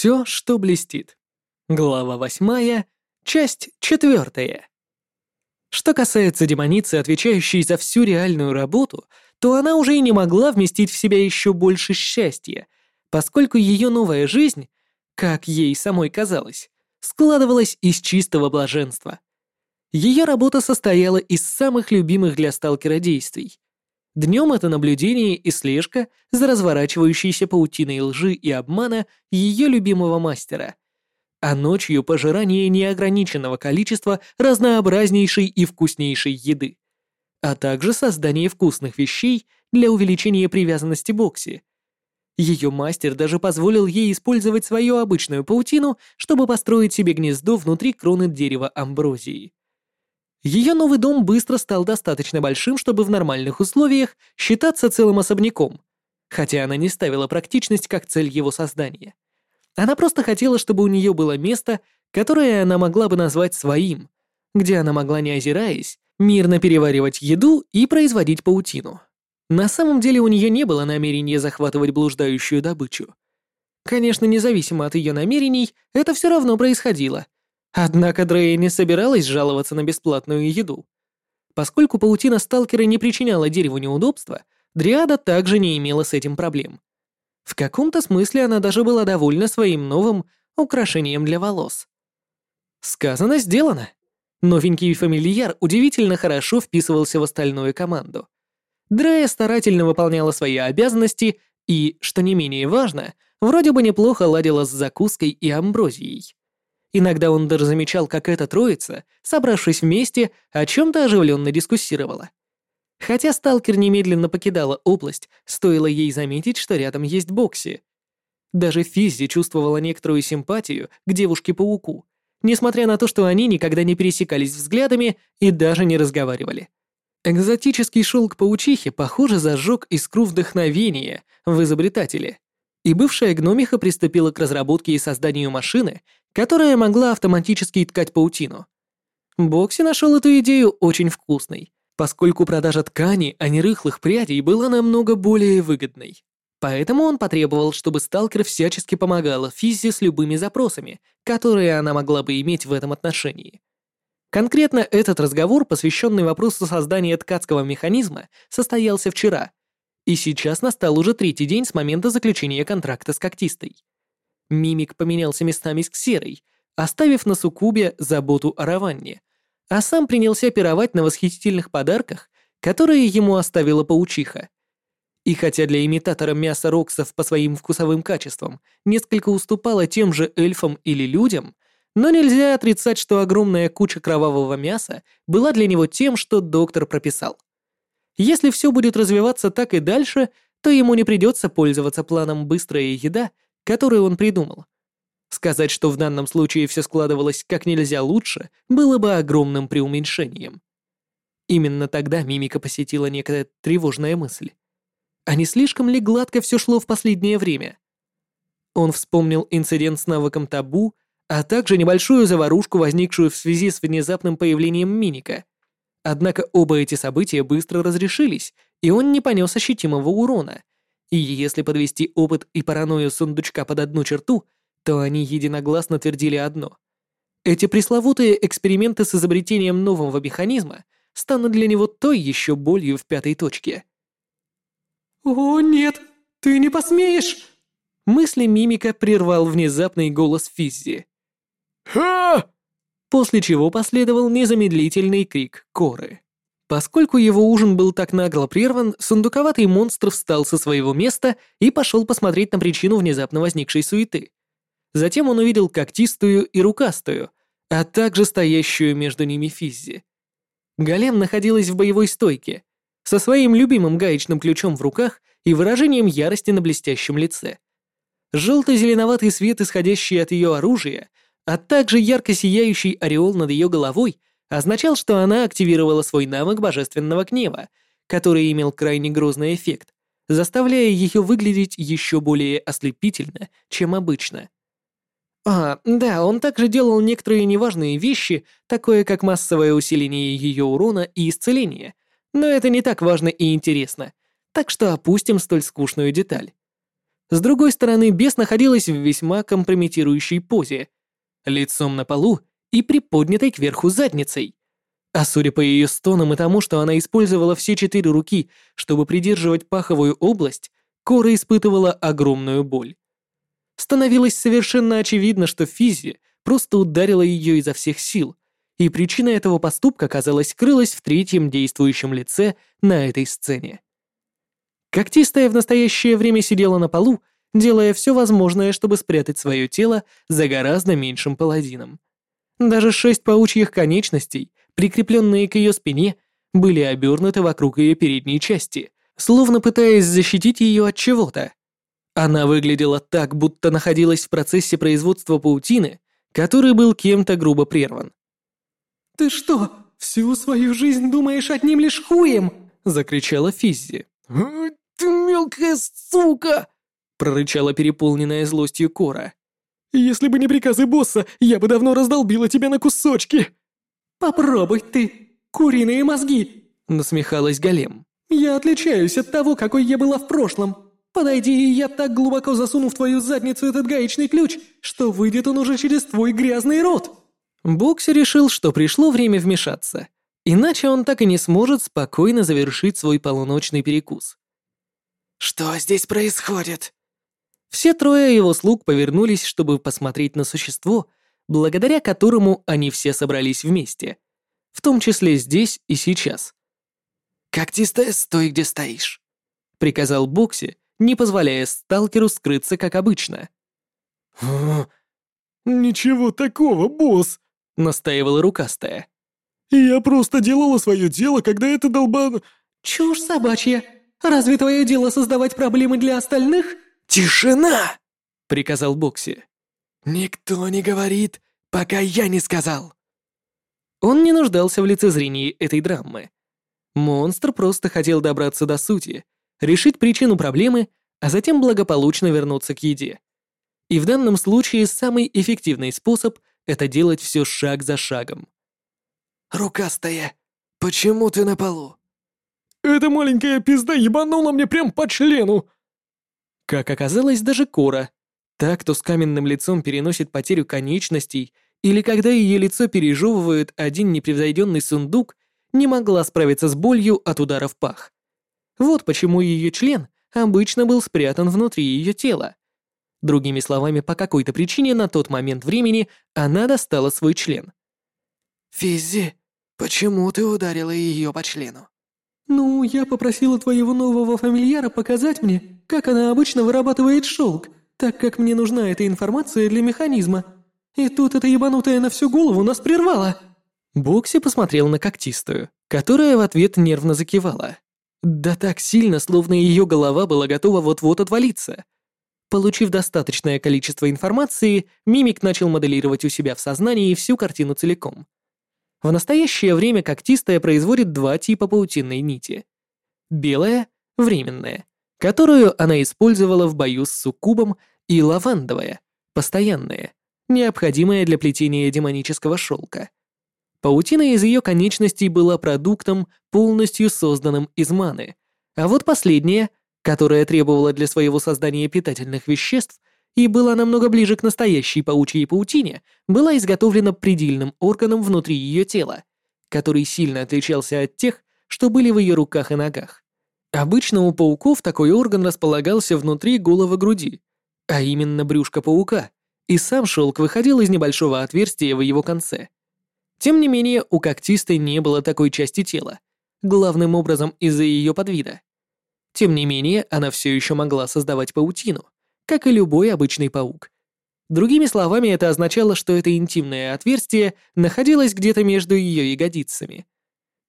Все, что блестит. Глава восьмая, часть четвертая. Что касается демоницы, отвечающей за всю реальную работу, то она уже и не могла вместить в себя еще больше счастья, поскольку ее новая жизнь, как ей самой казалось, складывалась из чистого блаженства. Ее работа состояла из самых любимых для сталкера действий. Днем это наблюдение и слежка за разворачивающейся паутиной лжи и обмана ее любимого мастера, а ночью пожирание неограниченного количества разнообразнейшей и вкуснейшей еды, а также создание вкусных вещей для увеличения привязанности Бокси. Ее мастер даже позволил ей использовать свою обычную паутину, чтобы построить себе гнездо внутри кроны дерева амброзии. Ее новый дом быстро стал достаточно большим, чтобы в нормальных условиях считаться целым особняком, хотя она не ставила практичность как цель его создания. Она просто хотела, чтобы у нее было место, которое она могла бы назвать своим, где она могла, не озираясь, мирно переваривать еду и производить паутину. На самом деле у нее не было намерения захватывать блуждающую добычу. Конечно, независимо от ее намерений, это все равно происходило — Однако Дрея не собиралась жаловаться на бесплатную еду. Поскольку паутина сталкера не причиняла дереву неудобства, Дриада также не имела с этим проблем. В каком-то смысле она даже была довольна своим новым украшением для волос. Сказано, сделано. Новенький фамильяр удивительно хорошо вписывался в остальную команду. Дрея старательно выполняла свои обязанности и, что не менее важно, вроде бы неплохо ладила с закуской и амброзией. Иногда он даже замечал, как эта троица, собравшись вместе, о чем-то оживленно дискуссировала. Хотя сталкер немедленно покидала область, стоило ей заметить, что рядом есть Бокси. Даже Физзи чувствовала некоторую симпатию к девушке-пауку, несмотря на то, что они никогда не пересекались взглядами и даже не разговаривали. Экзотический шелк паучихи, похоже, зажег искру вдохновения в изобретателе. И бывшая гномиха приступила к разработке и созданию машины, которая могла автоматически ткать паутину. Бокси нашел эту идею очень вкусной, поскольку продажа ткани, а не рыхлых прядей, была намного более выгодной. Поэтому он потребовал, чтобы сталкер всячески помогала Физзи с любыми запросами, которые она могла бы иметь в этом отношении. Конкретно этот разговор, посвященный вопросу создания ткацкого механизма, состоялся вчера, и сейчас настал уже третий день с момента заключения контракта с когтистой. Мимик поменялся местами с Ксерой, оставив на Сукубе заботу о Раванне, а сам принялся пировать на восхитительных подарках, которые ему оставила паучиха. И хотя для имитатора мяса роксов по своим вкусовым качествам несколько уступало тем же эльфам или людям, но нельзя отрицать, что огромная куча кровавого мяса была для него тем, что доктор прописал. Если все будет развиваться так и дальше, то ему не придется пользоваться планом «быстрая еда» который он придумал. Сказать, что в данном случае все складывалось как нельзя лучше, было бы огромным преуменьшением. Именно тогда Мимика посетила некая тревожная мысль. А не слишком ли гладко все шло в последнее время? Он вспомнил инцидент с навыком табу, а также небольшую заварушку, возникшую в связи с внезапным появлением Миника. Однако оба эти события быстро разрешились, и он не понес ощутимого урона, и если подвести опыт и паранойю сундучка под одну черту, то они единогласно твердили одно. Эти пресловутые эксперименты с изобретением нового механизма станут для него той еще болью в пятой точке. «О, нет, ты не посмеешь!» Мысли мимика прервал внезапный голос Физзи. «Ха!» После чего последовал незамедлительный крик Коры. Поскольку его ужин был так нагло прерван, сундуковатый монстр встал со своего места и пошел посмотреть на причину внезапно возникшей суеты. Затем он увидел когтистую и рукастую, а также стоящую между ними Физзи. Голем находилась в боевой стойке, со своим любимым гаечным ключом в руках и выражением ярости на блестящем лице. Желто-зеленоватый свет, исходящий от ее оружия, а также ярко сияющий ореол над ее головой — означал, что она активировала свой навык божественного гнева, который имел крайне грозный эффект, заставляя ее выглядеть еще более ослепительно, чем обычно. А, да, он также делал некоторые неважные вещи, такое как массовое усиление ее урона и исцеление, но это не так важно и интересно, так что опустим столь скучную деталь. С другой стороны, бес находилась в весьма компрометирующей позе, лицом на полу и приподнятой кверху задницей. А судя по ее стонам и тому, что она использовала все четыре руки, чтобы придерживать паховую область, Кора испытывала огромную боль. Становилось совершенно очевидно, что Физи просто ударила ее изо всех сил, и причина этого поступка, казалось, крылась в третьем действующем лице на этой сцене. Когтистая в настоящее время сидела на полу, делая все возможное, чтобы спрятать свое тело за гораздо меньшим паладином. Даже шесть паучьих конечностей, прикрепленные к ее спине, были обернуты вокруг ее передней части, словно пытаясь защитить ее от чего-то. Она выглядела так, будто находилась в процессе производства паутины, который был кем-то грубо прерван. «Ты что, всю свою жизнь думаешь одним лишь хуем?» — закричала Физзи. «Ты мелкая сука!» — прорычала переполненная злостью Кора. «Если бы не приказы босса, я бы давно раздолбила тебя на кусочки!» «Попробуй ты, куриные мозги!» — насмехалась Голем. «Я отличаюсь от того, какой я была в прошлом. Подойди, и я так глубоко засуну в твою задницу этот гаечный ключ, что выйдет он уже через твой грязный рот!» Бокси решил, что пришло время вмешаться, иначе он так и не сможет спокойно завершить свой полуночный перекус. «Что здесь происходит?» Все трое его слуг повернулись, чтобы посмотреть на существо, благодаря которому они все собрались вместе, в том числе здесь и сейчас. «Когтистая, стой, где стоишь», — приказал Бокси, не позволяя сталкеру скрыться, как обычно. «Ничего такого, босс!» настаивала рукастая. «Я просто делала свое дело, когда это долбан...» «Чушь собачья! Разве твое дело создавать проблемы для остальных?» «Тишина!» — приказал Бокси. «Никто не говорит, пока я не сказал!» Он не нуждался в лицезрении этой драмы. Монстр просто хотел добраться до сути, решить причину проблемы, а затем благополучно вернуться к еде. И в данном случае самый эффективный способ это делать все шаг за шагом. «Рукастая, почему ты на полу?» «Эта маленькая пизда ебанула мне прям по члену!» Как оказалось, даже Кора, та, кто с каменным лицом переносит потерю конечностей, или когда ее лицо пережевывает один непревзойденный сундук, не могла справиться с болью от удара в пах. Вот почему ее член обычно был спрятан внутри ее тела. Другими словами, по какой-то причине на тот момент времени она достала свой член. «Физзи, почему ты ударила ее по члену?» «Ну, я попросила твоего нового фамильяра показать мне, как она обычно вырабатывает шелк, так как мне нужна эта информация для механизма. И тут эта ебанутая на всю голову нас прервала». Бокси посмотрел на когтистую, которая в ответ нервно закивала. Да так сильно, словно ее голова была готова вот-вот отвалиться. Получив достаточное количество информации, мимик начал моделировать у себя в сознании всю картину целиком. В настоящее время когтистая производит два типа паутинной нити. Белая — временная, которую она использовала в бою с суккубом, и лавандовая — постоянная, необходимая для плетения демонического шелка. Паутина из ее конечностей была продуктом, полностью созданным из маны, а вот последняя которая требовала для своего создания питательных веществ и была намного ближе к настоящей паучьей паутине, была изготовлена предельным органом внутри ее тела, который сильно отличался от тех, что были в ее руках и ногах. Обычно у пауков такой орган располагался внутри головы груди, а именно брюшка паука, и сам шелк выходил из небольшого отверстия в его конце. Тем не менее, у когтистой не было такой части тела, главным образом из-за ее подвида. Тем не менее, она все еще могла создавать паутину, как и любой обычный паук. Другими словами, это означало, что это интимное отверстие находилось где-то между ее ягодицами.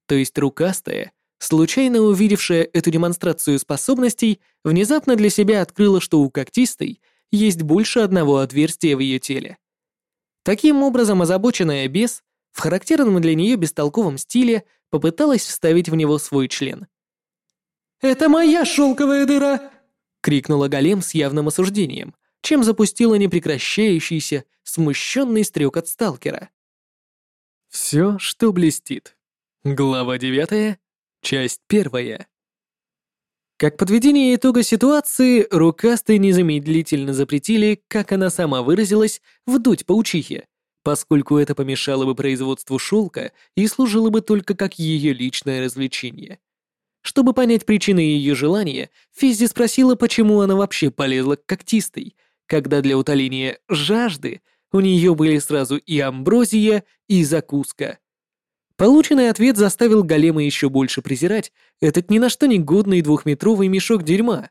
То есть рукастая, случайно увидевшая эту демонстрацию способностей, внезапно для себя открыла, что у когтистой есть больше одного отверстия в ее теле. Таким образом, озабоченная бес в характерном для нее бестолковом стиле попыталась вставить в него свой член. «Это моя шелковая дыра!» — крикнула Голем с явным осуждением, чем запустила непрекращающийся, смущенный стрек от сталкера. Все, что блестит. Глава девятая, часть первая. Как подведение итога ситуации, рукастые незамедлительно запретили, как она сама выразилась, вдуть паучихе, поскольку это помешало бы производству шелка и служило бы только как ее личное развлечение. Чтобы понять причины ее желания, Физзи спросила, почему она вообще полезла к когтистой, когда для утоления жажды у нее были сразу и амброзия, и закуска. Полученный ответ заставил голема еще больше презирать этот ни на что не годный двухметровый мешок дерьма.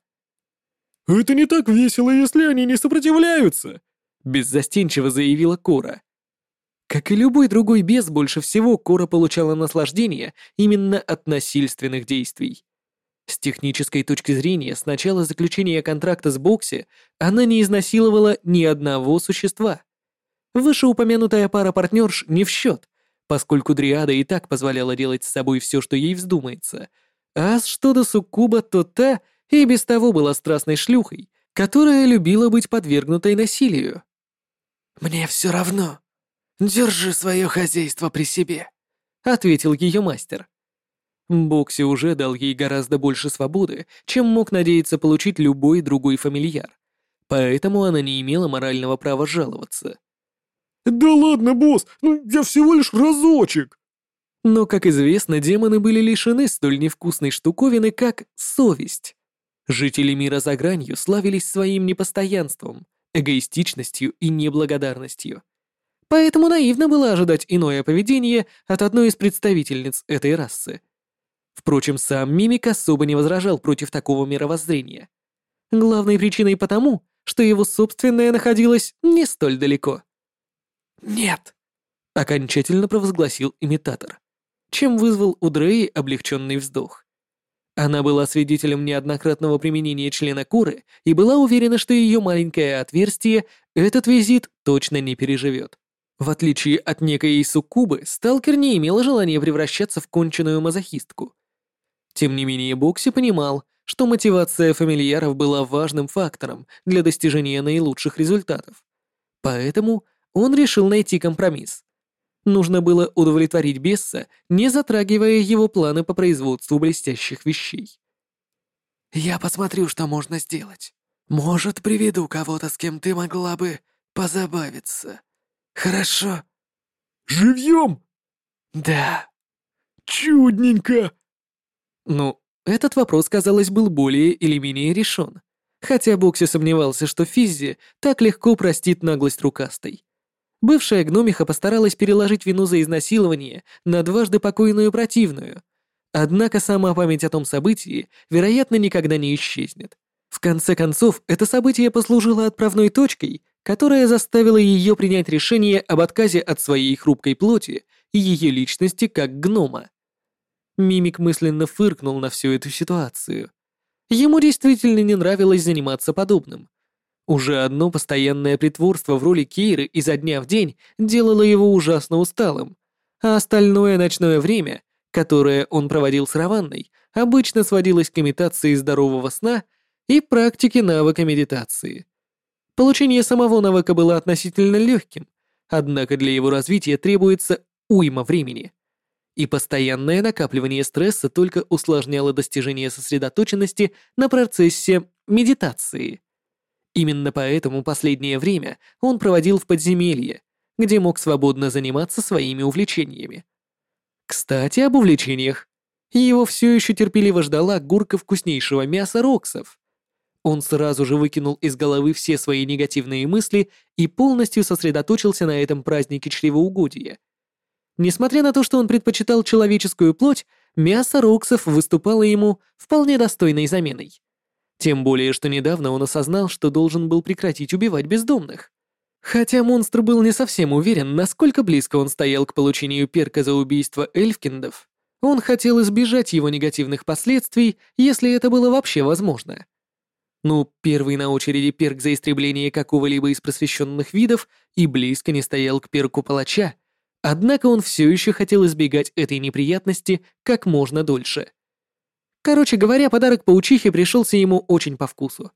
«Это не так весело, если они не сопротивляются», — беззастенчиво заявила Кора. Как и любой другой бес, больше всего Кора получала наслаждение именно от насильственных действий. С технической точки зрения, с начала заключения контракта с Бокси она не изнасиловала ни одного существа. Вышеупомянутая пара партнерш не в счет, поскольку Дриада и так позволяла делать с собой все, что ей вздумается. А что до Суккуба, то та и без того была страстной шлюхой, которая любила быть подвергнутой насилию. «Мне все равно», «Держи свое хозяйство при себе», — ответил ее мастер. Бокси уже дал ей гораздо больше свободы, чем мог надеяться получить любой другой фамильяр, поэтому она не имела морального права жаловаться. «Да ладно, босс, ну я всего лишь разочек!» Но, как известно, демоны были лишены столь невкусной штуковины, как совесть. Жители мира за гранью славились своим непостоянством, эгоистичностью и неблагодарностью поэтому наивно было ожидать иное поведение от одной из представительниц этой расы. Впрочем, сам Мимик особо не возражал против такого мировоззрения. Главной причиной потому, что его собственное находилось не столь далеко. «Нет», — окончательно провозгласил имитатор, чем вызвал у Дреи облегченный вздох. Она была свидетелем неоднократного применения члена куры и была уверена, что ее маленькое отверстие этот визит точно не переживет. В отличие от некой суккубы, сталкер не имел желания превращаться в конченую мазохистку. Тем не менее, Бокси понимал, что мотивация фамильяров была важным фактором для достижения наилучших результатов. Поэтому он решил найти компромисс. Нужно было удовлетворить Бесса, не затрагивая его планы по производству блестящих вещей. «Я посмотрю, что можно сделать. Может, приведу кого-то, с кем ты могла бы позабавиться», «Хорошо». «Живьем?» «Да». «Чудненько». Ну, этот вопрос, казалось, был более или менее решен. Хотя Бокси сомневался, что Физзи так легко простит наглость рукастой. Бывшая гномиха постаралась переложить вину за изнасилование на дважды покойную противную. Однако сама память о том событии, вероятно, никогда не исчезнет. В конце концов, это событие послужило отправной точкой, которая заставила ее принять решение об отказе от своей хрупкой плоти и ее личности как гнома. Мимик мысленно фыркнул на всю эту ситуацию. Ему действительно не нравилось заниматься подобным. Уже одно постоянное притворство в роли Кейры изо дня в день делало его ужасно усталым, а остальное ночное время, которое он проводил с Раванной, обычно сводилось к имитации здорового сна и практике навыка медитации. Получение самого навыка было относительно легким, однако для его развития требуется уйма времени. И постоянное накапливание стресса только усложняло достижение сосредоточенности на процессе медитации. Именно поэтому последнее время он проводил в подземелье, где мог свободно заниматься своими увлечениями. Кстати, об увлечениях. Его все еще терпеливо ждала гурка вкуснейшего мяса роксов. Он сразу же выкинул из головы все свои негативные мысли и полностью сосредоточился на этом празднике чревоугодия. Несмотря на то, что он предпочитал человеческую плоть, мясо роксов выступало ему вполне достойной заменой. Тем более, что недавно он осознал, что должен был прекратить убивать бездомных. Хотя монстр был не совсем уверен, насколько близко он стоял к получению перка за убийство эльфкиндов, он хотел избежать его негативных последствий, если это было вообще возможно. Ну, первый на очереди перк за истребление какого-либо из просвещенных видов и близко не стоял к перку палача, однако он все еще хотел избегать этой неприятности как можно дольше. Короче говоря, подарок паучихе пришелся ему очень по вкусу.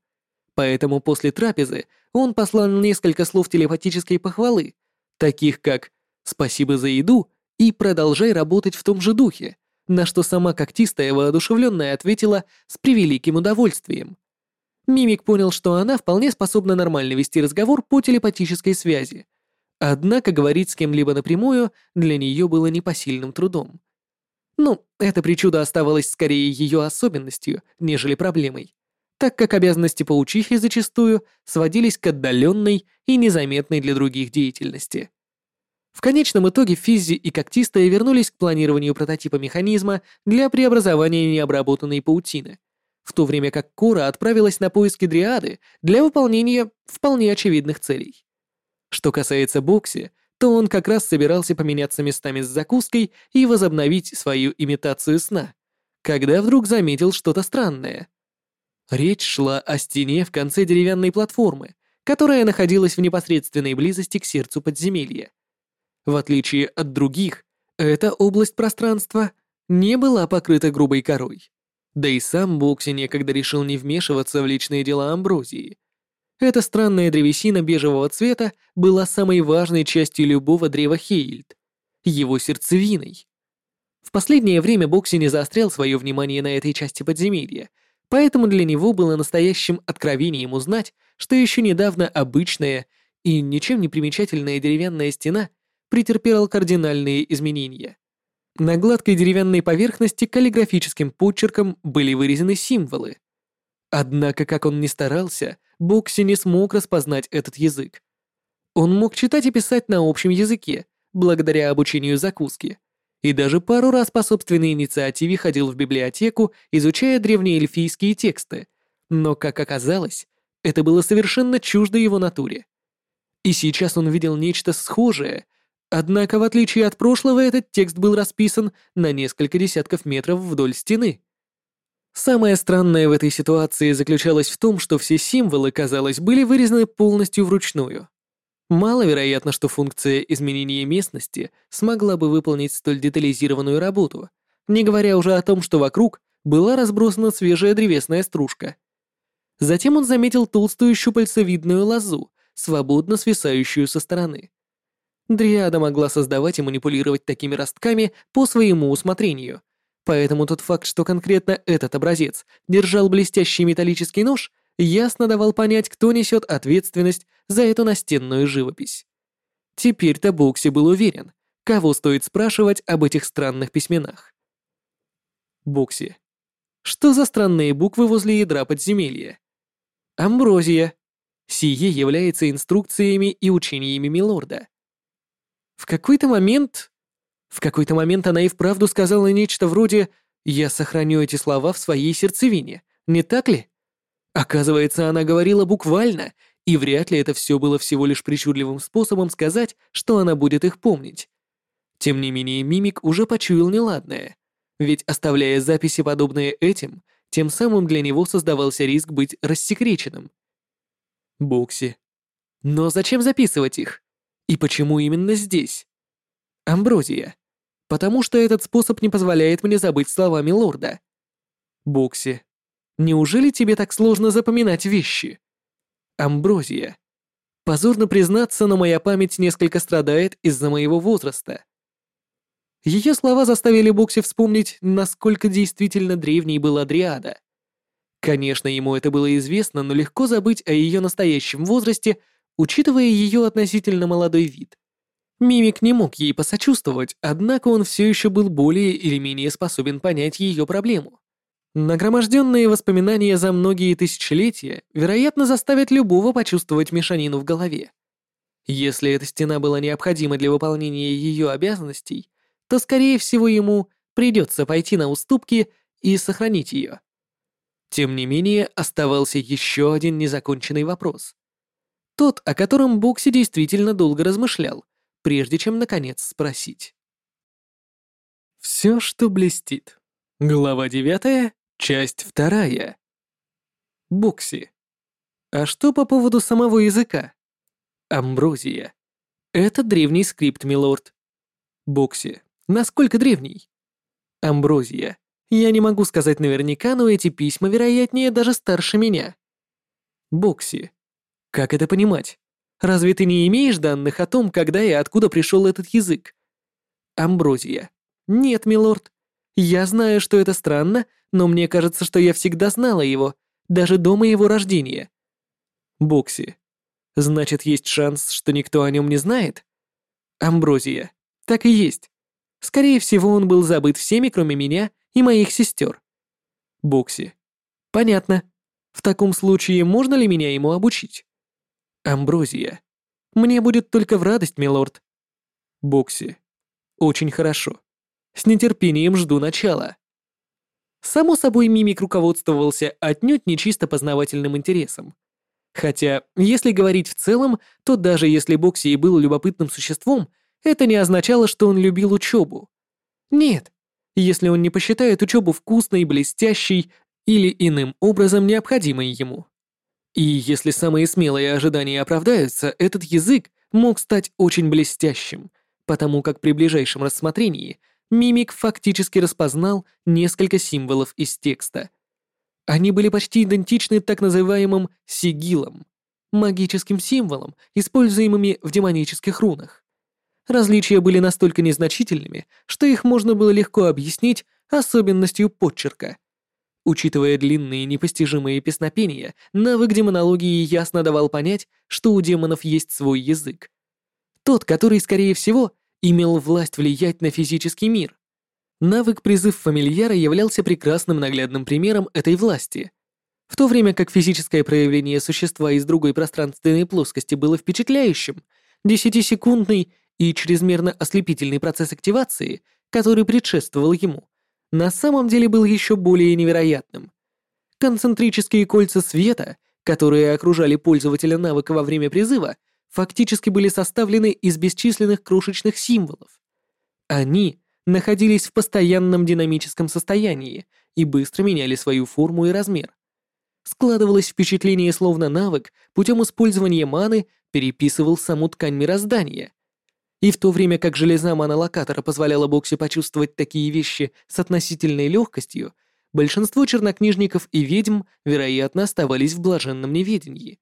Поэтому после трапезы он послал несколько слов телепатической похвалы, таких как «спасибо за еду» и «продолжай работать в том же духе», на что сама когтистая воодушевленная ответила с превеликим удовольствием. Мимик понял, что она вполне способна нормально вести разговор по телепатической связи. Однако говорить с кем-либо напрямую для нее было непосильным трудом. Ну, эта причуда оставалась скорее ее особенностью, нежели проблемой, так как обязанности паучихи зачастую сводились к отдаленной и незаметной для других деятельности. В конечном итоге Физзи и Когтистая вернулись к планированию прототипа механизма для преобразования необработанной паутины, в то время как Кора отправилась на поиски Дриады для выполнения вполне очевидных целей. Что касается Бокси, то он как раз собирался поменяться местами с закуской и возобновить свою имитацию сна, когда вдруг заметил что-то странное. Речь шла о стене в конце деревянной платформы, которая находилась в непосредственной близости к сердцу подземелья. В отличие от других, эта область пространства не была покрыта грубой корой. Да и сам Бокси некогда решил не вмешиваться в личные дела Амброзии, эта странная древесина бежевого цвета была самой важной частью любого древа Хейльд, его сердцевиной. В последнее время Бокси не заострял свое внимание на этой части подземелья, поэтому для него было настоящим откровением узнать, что еще недавно обычная и ничем не примечательная деревянная стена претерпела кардинальные изменения. На гладкой деревянной поверхности каллиграфическим почерком были вырезаны символы. Однако, как он ни старался, Бокси не смог распознать этот язык. Он мог читать и писать на общем языке, благодаря обучению закуски, и даже пару раз по собственной инициативе ходил в библиотеку, изучая древнеэльфийские тексты, но, как оказалось, это было совершенно чуждо его натуре. И сейчас он видел нечто схожее, однако, в отличие от прошлого, этот текст был расписан на несколько десятков метров вдоль стены. Самое странное в этой ситуации заключалось в том, что все символы, казалось, были вырезаны полностью вручную. Маловероятно, что функция изменения местности смогла бы выполнить столь детализированную работу, не говоря уже о том, что вокруг была разбросана свежая древесная стружка. Затем он заметил толстую щупальцевидную лозу, свободно свисающую со стороны. Дриада могла создавать и манипулировать такими ростками по своему усмотрению, Поэтому тот факт, что конкретно этот образец держал блестящий металлический нож, ясно давал понять, кто несет ответственность за эту настенную живопись. Теперь-то Бокси был уверен, кого стоит спрашивать об этих странных письменах. Бокси. Что за странные буквы возле ядра подземелья? Амброзия. Сие является инструкциями и учениями Милорда. В какой-то момент в какой-то момент она и вправду сказала нечто вроде «Я сохраню эти слова в своей сердцевине», не так ли? Оказывается, она говорила буквально, и вряд ли это все было всего лишь причудливым способом сказать, что она будет их помнить. Тем не менее, Мимик уже почуял неладное, ведь оставляя записи, подобные этим, тем самым для него создавался риск быть рассекреченным. Бокси. Но зачем записывать их? И почему именно здесь? Амброзия. Потому что этот способ не позволяет мне забыть словами лорда. Бокси. Неужели тебе так сложно запоминать вещи? Амброзия. Позорно признаться, но моя память несколько страдает из-за моего возраста. Ее слова заставили Бокси вспомнить, насколько действительно древней была Дриада. Конечно, ему это было известно, но легко забыть о ее настоящем возрасте, учитывая ее относительно молодой вид. Мимик не мог ей посочувствовать, однако он все еще был более или менее способен понять ее проблему. Нагроможденные воспоминания за многие тысячелетия, вероятно, заставят любого почувствовать мешанину в голове. Если эта стена была необходима для выполнения ее обязанностей, то, скорее всего, ему придется пойти на уступки и сохранить ее. Тем не менее, оставался еще один незаконченный вопрос. Тот, о котором Бокси действительно долго размышлял, прежде чем, наконец, спросить. Все, что блестит. Глава девятая, часть вторая. Бокси. А что по поводу самого языка? Амброзия. Это древний скрипт, милорд. Бокси. Насколько древний? Амброзия. Я не могу сказать наверняка, но эти письма, вероятнее, даже старше меня. Бокси. Как это понимать? Разве ты не имеешь данных о том, когда и откуда пришел этот язык? Амброзия. Нет, милорд. Я знаю, что это странно, но мне кажется, что я всегда знала его, даже до моего рождения. Бокси. Значит, есть шанс, что никто о нем не знает? Амброзия. Так и есть. Скорее всего, он был забыт всеми, кроме меня и моих сестер. Бокси. Понятно. В таком случае можно ли меня ему обучить? Амброзия. Мне будет только в радость, милорд. Бокси. Очень хорошо. С нетерпением жду начала. Само собой, Мимик руководствовался отнюдь не чисто познавательным интересом. Хотя, если говорить в целом, то даже если Бокси и был любопытным существом, это не означало, что он любил учебу. Нет, если он не посчитает учебу вкусной, блестящей или иным образом необходимой ему. И если самые смелые ожидания оправдаются, этот язык мог стать очень блестящим, потому как при ближайшем рассмотрении мимик фактически распознал несколько символов из текста. Они были почти идентичны так называемым сигилам, магическим символам, используемыми в демонических рунах. Различия были настолько незначительными, что их можно было легко объяснить особенностью подчерка. Учитывая длинные непостижимые песнопения, навык демонологии ясно давал понять, что у демонов есть свой язык. Тот, который, скорее всего, имел власть влиять на физический мир. Навык призыв фамильяра являлся прекрасным наглядным примером этой власти. В то время как физическое проявление существа из другой пространственной плоскости было впечатляющим, десятисекундный и чрезмерно ослепительный процесс активации, который предшествовал ему, на самом деле был еще более невероятным. Концентрические кольца света, которые окружали пользователя навыка во время призыва, фактически были составлены из бесчисленных крошечных символов. Они находились в постоянном динамическом состоянии и быстро меняли свою форму и размер. Складывалось впечатление, словно навык путем использования маны переписывал саму ткань мироздания, и в то время как железа монолокатора позволяла Боксе почувствовать такие вещи с относительной легкостью, большинство чернокнижников и ведьм, вероятно, оставались в блаженном неведении.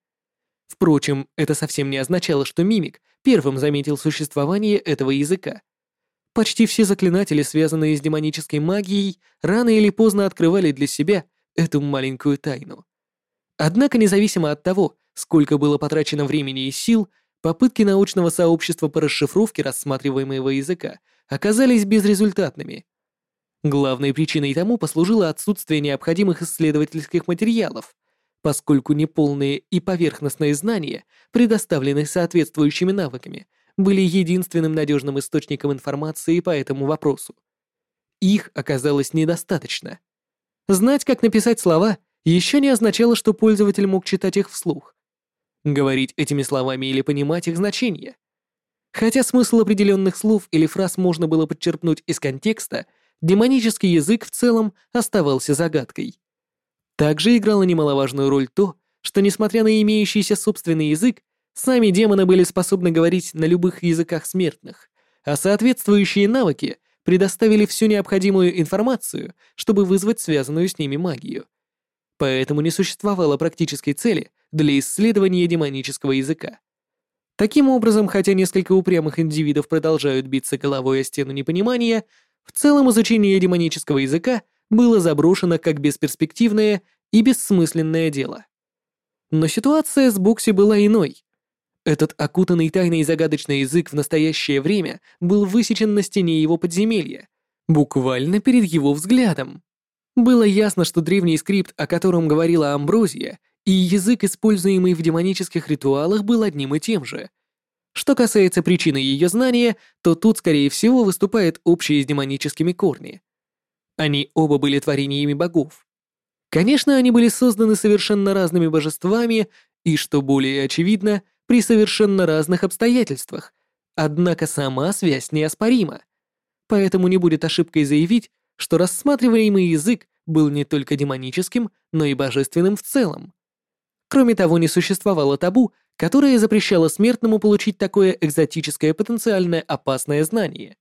Впрочем, это совсем не означало, что мимик первым заметил существование этого языка. Почти все заклинатели, связанные с демонической магией, рано или поздно открывали для себя эту маленькую тайну. Однако, независимо от того, сколько было потрачено времени и сил, Попытки научного сообщества по расшифровке рассматриваемого языка оказались безрезультатными. Главной причиной тому послужило отсутствие необходимых исследовательских материалов, поскольку неполные и поверхностные знания, предоставленные соответствующими навыками, были единственным надежным источником информации по этому вопросу. Их оказалось недостаточно. Знать, как написать слова, еще не означало, что пользователь мог читать их вслух говорить этими словами или понимать их значение. Хотя смысл определенных слов или фраз можно было подчерпнуть из контекста, демонический язык в целом оставался загадкой. Также играло немаловажную роль то, что, несмотря на имеющийся собственный язык, сами демоны были способны говорить на любых языках смертных, а соответствующие навыки предоставили всю необходимую информацию, чтобы вызвать связанную с ними магию. Поэтому не существовало практической цели для исследования демонического языка. Таким образом, хотя несколько упрямых индивидов продолжают биться головой о стену непонимания, в целом изучение демонического языка было заброшено как бесперспективное и бессмысленное дело. Но ситуация с Бокси была иной. Этот окутанный тайной загадочный язык в настоящее время был высечен на стене его подземелья, буквально перед его взглядом. Было ясно, что древний скрипт, о котором говорила Амброзия, и язык, используемый в демонических ритуалах, был одним и тем же. Что касается причины ее знания, то тут, скорее всего, выступает общие с демоническими корни. Они оба были творениями богов. Конечно, они были созданы совершенно разными божествами и, что более очевидно, при совершенно разных обстоятельствах, однако сама связь неоспорима. Поэтому не будет ошибкой заявить, что рассматриваемый язык был не только демоническим, но и божественным в целом. Кроме того, не существовало табу, которое запрещало смертному получить такое экзотическое потенциально опасное знание.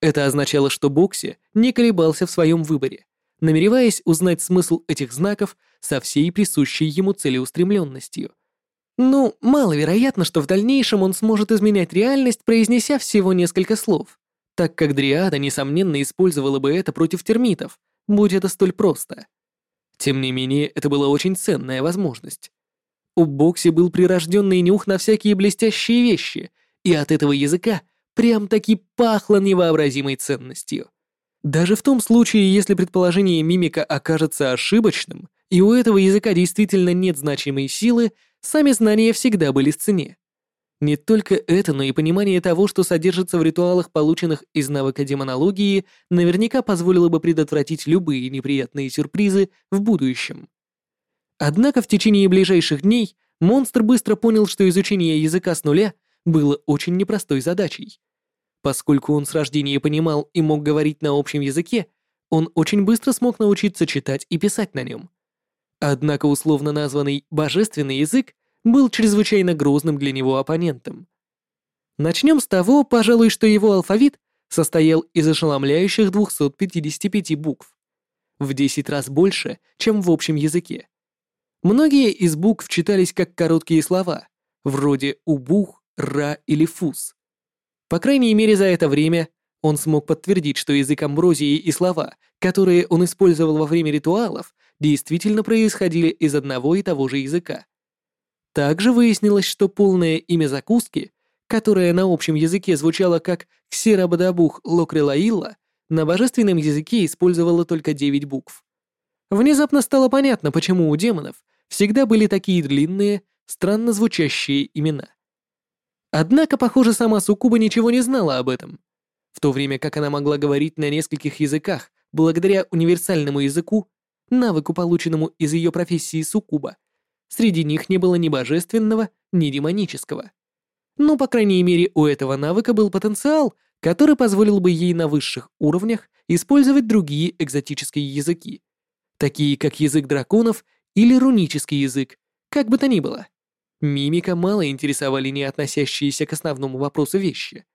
Это означало, что Бокси не колебался в своем выборе, намереваясь узнать смысл этих знаков со всей присущей ему целеустремленностью. Ну, маловероятно, что в дальнейшем он сможет изменять реальность, произнеся всего несколько слов. Так как Дриада, несомненно, использовала бы это против термитов, будь это столь просто. Тем не менее, это была очень ценная возможность. У Бокси был прирожденный нюх на всякие блестящие вещи, и от этого языка прям-таки пахло невообразимой ценностью. Даже в том случае, если предположение мимика окажется ошибочным, и у этого языка действительно нет значимой силы, сами знания всегда были в цене. Не только это, но и понимание того, что содержится в ритуалах, полученных из навыка демонологии, наверняка позволило бы предотвратить любые неприятные сюрпризы в будущем. Однако в течение ближайших дней монстр быстро понял, что изучение языка с нуля было очень непростой задачей. Поскольку он с рождения понимал и мог говорить на общем языке, он очень быстро смог научиться читать и писать на нем. Однако условно названный «божественный язык» был чрезвычайно грозным для него оппонентом. Начнем с того, пожалуй, что его алфавит состоял из ошеломляющих 255 букв, в 10 раз больше, чем в общем языке. Многие из букв читались как короткие слова, вроде «убух», «ра» или «фус». По крайней мере, за это время он смог подтвердить, что язык амброзии и слова, которые он использовал во время ритуалов, действительно происходили из одного и того же языка. Также выяснилось, что полное имя закуски, которое на общем языке звучало как «ксерабадабух локрилаилла», на божественном языке использовало только 9 букв. Внезапно стало понятно, почему у демонов всегда были такие длинные, странно звучащие имена. Однако, похоже, сама Сукуба ничего не знала об этом. В то время как она могла говорить на нескольких языках благодаря универсальному языку, навыку, полученному из ее профессии Сукуба, Среди них не было ни божественного, ни демонического. Но, по крайней мере, у этого навыка был потенциал, который позволил бы ей на высших уровнях использовать другие экзотические языки, такие как язык драконов или рунический язык, как бы то ни было. Мимика мало интересовали не относящиеся к основному вопросу вещи.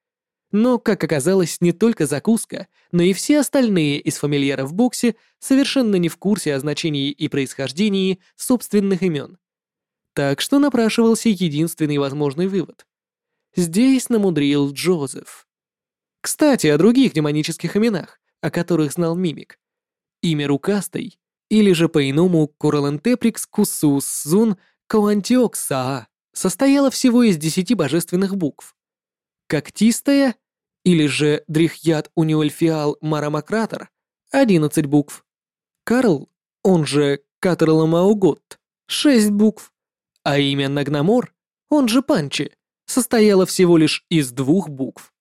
Но, как оказалось, не только закуска, но и все остальные из фамильяров в боксе совершенно не в курсе о значении и происхождении собственных имен. Так что напрашивался единственный возможный вывод. Здесь намудрил Джозеф. Кстати, о других демонических именах, о которых знал Мимик. Имя Рукастой, или же по-иному Куралентеприкс Кусус Зун Коантиоксаа, состояло всего из десяти божественных букв. Когтистая, или же Дрихьят Униольфиал Марамакратор, 11 букв. Карл, он же Катерламаугот, 6 букв а имя Нагнамор, он же Панчи, состояло всего лишь из двух букв.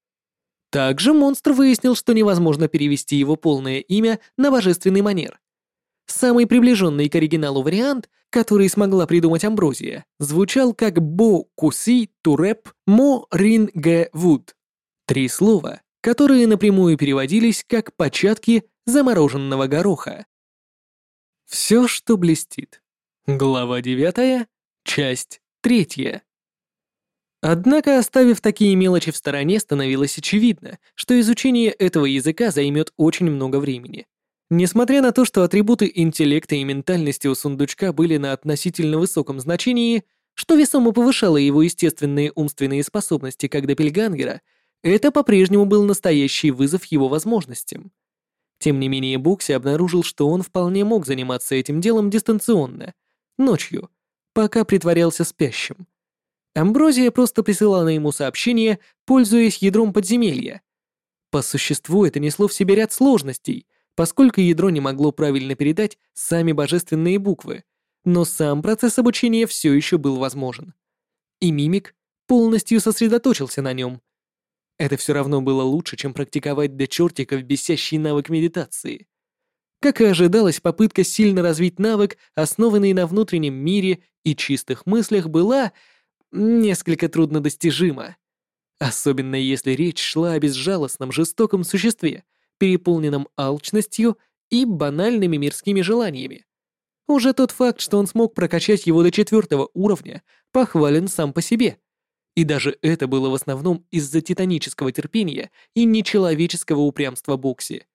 Также монстр выяснил, что невозможно перевести его полное имя на божественный манер. Самый приближенный к оригиналу вариант, который смогла придумать Амброзия, звучал как «Бо Куси Туреп Мо Рин Гэ Вуд». Три слова, которые напрямую переводились как «початки замороженного гороха». Все, что блестит. Глава девятая. Часть третья. Однако, оставив такие мелочи в стороне, становилось очевидно, что изучение этого языка займет очень много времени. Несмотря на то, что атрибуты интеллекта и ментальности у сундучка были на относительно высоком значении, что весомо повышало его естественные умственные способности как Доппельгангера, это по-прежнему был настоящий вызов его возможностям. Тем не менее, Букси обнаружил, что он вполне мог заниматься этим делом дистанционно, ночью, пока притворялся спящим. Амброзия просто присылала ему сообщение, пользуясь ядром подземелья. По существу это несло в себе ряд сложностей, поскольку ядро не могло правильно передать сами божественные буквы, но сам процесс обучения все еще был возможен. И мимик полностью сосредоточился на нем. Это все равно было лучше, чем практиковать до чертиков бесящий навык медитации. Как и ожидалось, попытка сильно развить навык, основанный на внутреннем мире и чистых мыслях, была несколько труднодостижима. Особенно если речь шла о безжалостном, жестоком существе, переполненном алчностью и банальными мирскими желаниями. Уже тот факт, что он смог прокачать его до четвертого уровня, похвален сам по себе. И даже это было в основном из-за титанического терпения и нечеловеческого упрямства Бокси.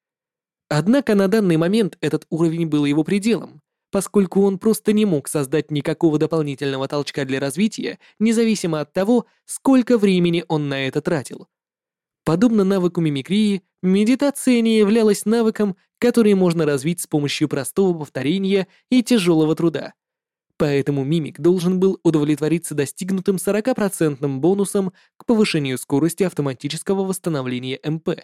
Однако на данный момент этот уровень был его пределом, поскольку он просто не мог создать никакого дополнительного толчка для развития, независимо от того, сколько времени он на это тратил. Подобно навыку мимикрии, медитация не являлась навыком, который можно развить с помощью простого повторения и тяжелого труда. Поэтому мимик должен был удовлетвориться достигнутым 40% бонусом к повышению скорости автоматического восстановления МП.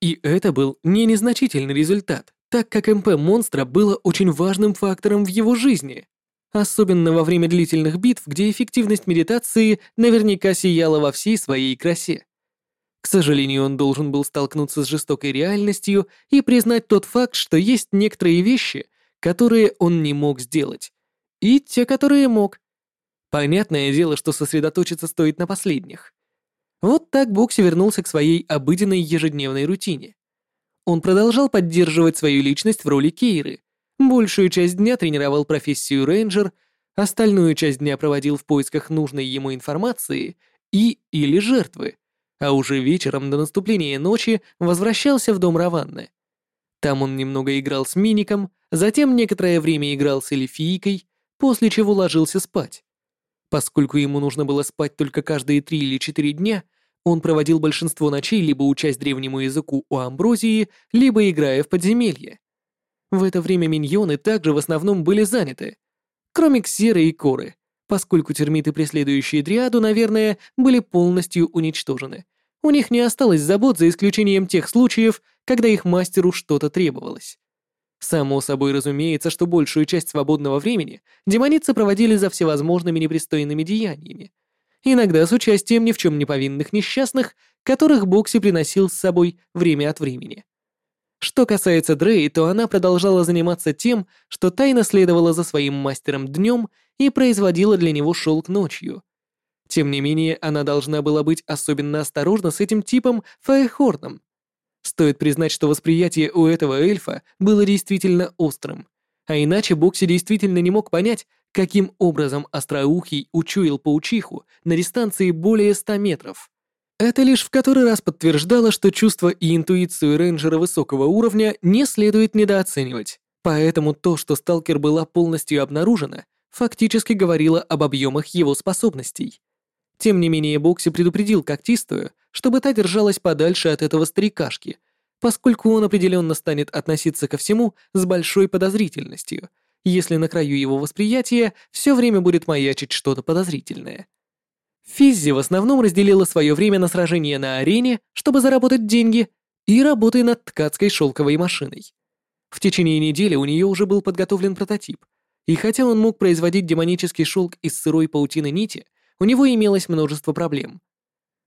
И это был не незначительный результат, так как МП монстра было очень важным фактором в его жизни. Особенно во время длительных битв, где эффективность медитации наверняка сияла во всей своей красе. К сожалению, он должен был столкнуться с жестокой реальностью и признать тот факт, что есть некоторые вещи, которые он не мог сделать, и те, которые мог. Понятное дело, что сосредоточиться стоит на последних. Вот так Бокси вернулся к своей обыденной ежедневной рутине. Он продолжал поддерживать свою личность в роли Кейры, большую часть дня тренировал профессию рейнджер, остальную часть дня проводил в поисках нужной ему информации и или жертвы, а уже вечером до наступления ночи возвращался в дом Раванны. Там он немного играл с Миником, затем некоторое время играл с Эльфийкой, после чего ложился спать. Поскольку ему нужно было спать только каждые три или четыре дня, он проводил большинство ночей либо учась древнему языку у Амброзии, либо играя в подземелье. В это время миньоны также в основном были заняты, кроме Ксеры и Коры, поскольку термиты, преследующие Дриаду, наверное, были полностью уничтожены, у них не осталось забот за исключением тех случаев, когда их мастеру что-то требовалось. Само собой разумеется, что большую часть свободного времени демоницы проводили за всевозможными непристойными деяниями. Иногда с участием ни в чем не повинных несчастных, которых Бокси приносил с собой время от времени. Что касается Дрей, то она продолжала заниматься тем, что тайно следовала за своим мастером днем и производила для него шелк ночью, тем не менее, она должна была быть особенно осторожна с этим типом Фаехорном. Стоит признать, что восприятие у этого эльфа было действительно острым, а иначе Бокси действительно не мог понять, каким образом Остроухий учуял паучиху на дистанции более 100 метров. Это лишь в который раз подтверждало, что чувства и интуицию рейнджера высокого уровня не следует недооценивать. Поэтому то, что сталкер была полностью обнаружена, фактически говорило об объемах его способностей. Тем не менее, Бокси предупредил когтистую, чтобы та держалась подальше от этого старикашки, поскольку он определенно станет относиться ко всему с большой подозрительностью, если на краю его восприятия все время будет маячить что-то подозрительное. Физзи в основном разделила свое время на сражения на арене, чтобы заработать деньги, и работой над ткацкой шелковой машиной. В течение недели у нее уже был подготовлен прототип, и хотя он мог производить демонический шелк из сырой паутины нити, у него имелось множество проблем.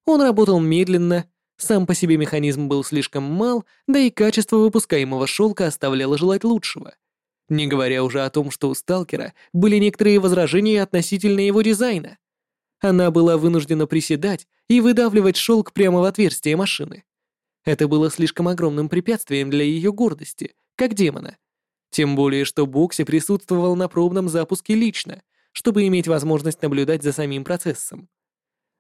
Он работал медленно, сам по себе механизм был слишком мал, да и качество выпускаемого шелка оставляло желать лучшего. Не говоря уже о том, что у сталкера были некоторые возражения относительно его дизайна. Она была вынуждена приседать и выдавливать шелк прямо в отверстие машины. Это было слишком огромным препятствием для ее гордости, как демона. Тем более, что Бокси присутствовал на пробном запуске лично, чтобы иметь возможность наблюдать за самим процессом.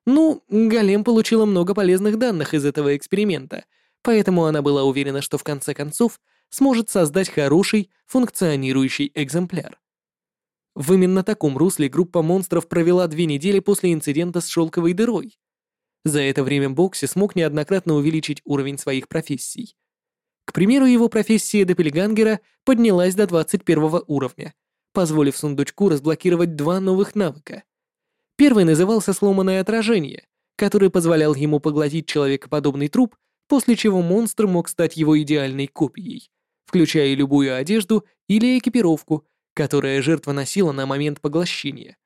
Ну, Голем получила много полезных данных из этого эксперимента, поэтому она была уверена, что в конце концов сможет создать хороший, функционирующий экземпляр. В именно таком русле группа монстров провела две недели после инцидента с шелковой дырой. За это время Бокси смог неоднократно увеличить уровень своих профессий. К примеру, его профессия Доппельгангера поднялась до 21 уровня, позволив сундучку разблокировать два новых навыка. Первый назывался «Сломанное отражение», который позволял ему поглотить человекоподобный труп, после чего монстр мог стать его идеальной копией, включая любую одежду или экипировку, которая жертва носила на момент поглощения.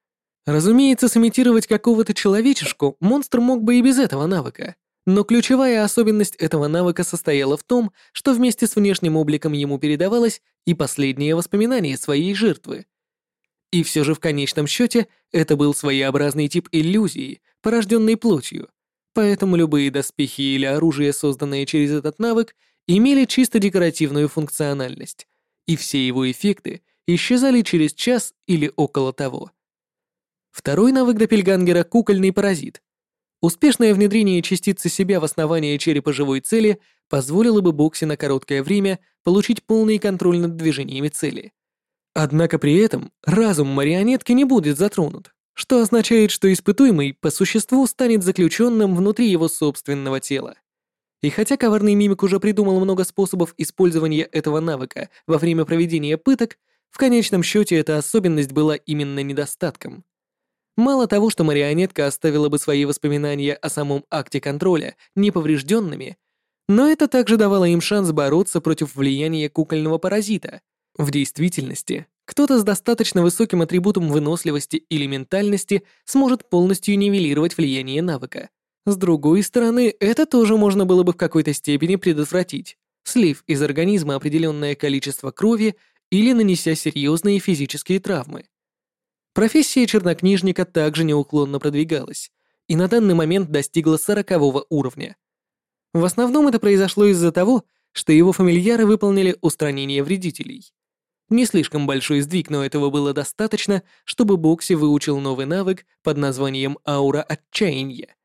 Разумеется, сымитировать какого-то человечешку монстр мог бы и без этого навыка, но ключевая особенность этого навыка состояла в том, что вместе с внешним обликом ему передавалось и последнее воспоминание своей жертвы. И все же в конечном счете это был своеобразный тип иллюзии, порожденной плотью, поэтому любые доспехи или оружие, созданные через этот навык, имели чисто декоративную функциональность, и все его эффекты исчезали через час или около того. Второй навык Доппельгангера — кукольный паразит, Успешное внедрение частицы себя в основание черепа живой цели позволило бы Бокси на короткое время получить полный контроль над движениями цели. Однако при этом разум марионетки не будет затронут, что означает, что испытуемый по существу станет заключенным внутри его собственного тела. И хотя коварный мимик уже придумал много способов использования этого навыка во время проведения пыток, в конечном счете эта особенность была именно недостатком. Мало того, что марионетка оставила бы свои воспоминания о самом акте контроля неповрежденными, но это также давало им шанс бороться против влияния кукольного паразита. В действительности, кто-то с достаточно высоким атрибутом выносливости или ментальности сможет полностью нивелировать влияние навыка. С другой стороны, это тоже можно было бы в какой-то степени предотвратить, слив из организма определенное количество крови или нанеся серьезные физические травмы. Профессия чернокнижника также неуклонно продвигалась и на данный момент достигла сорокового уровня. В основном это произошло из-за того, что его фамильяры выполнили устранение вредителей. Не слишком большой сдвиг, но этого было достаточно, чтобы Бокси выучил новый навык под названием «Аура Отчаяния».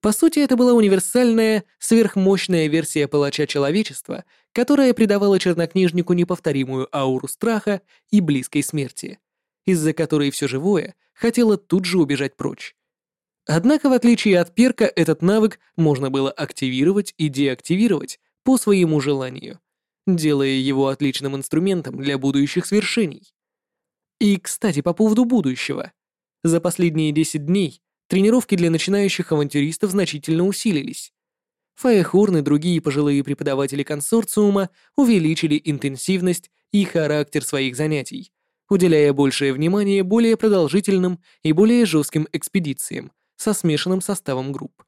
По сути, это была универсальная, сверхмощная версия палача человечества, которая придавала чернокнижнику неповторимую ауру страха и близкой смерти, из-за которой все живое хотело тут же убежать прочь. Однако, в отличие от перка, этот навык можно было активировать и деактивировать по своему желанию, делая его отличным инструментом для будущих свершений. И, кстати, по поводу будущего. За последние 10 дней тренировки для начинающих авантюристов значительно усилились. Фаехорн и другие пожилые преподаватели консорциума увеличили интенсивность и характер своих занятий, уделяя большее внимание более продолжительным и более жестким экспедициям со смешанным составом групп.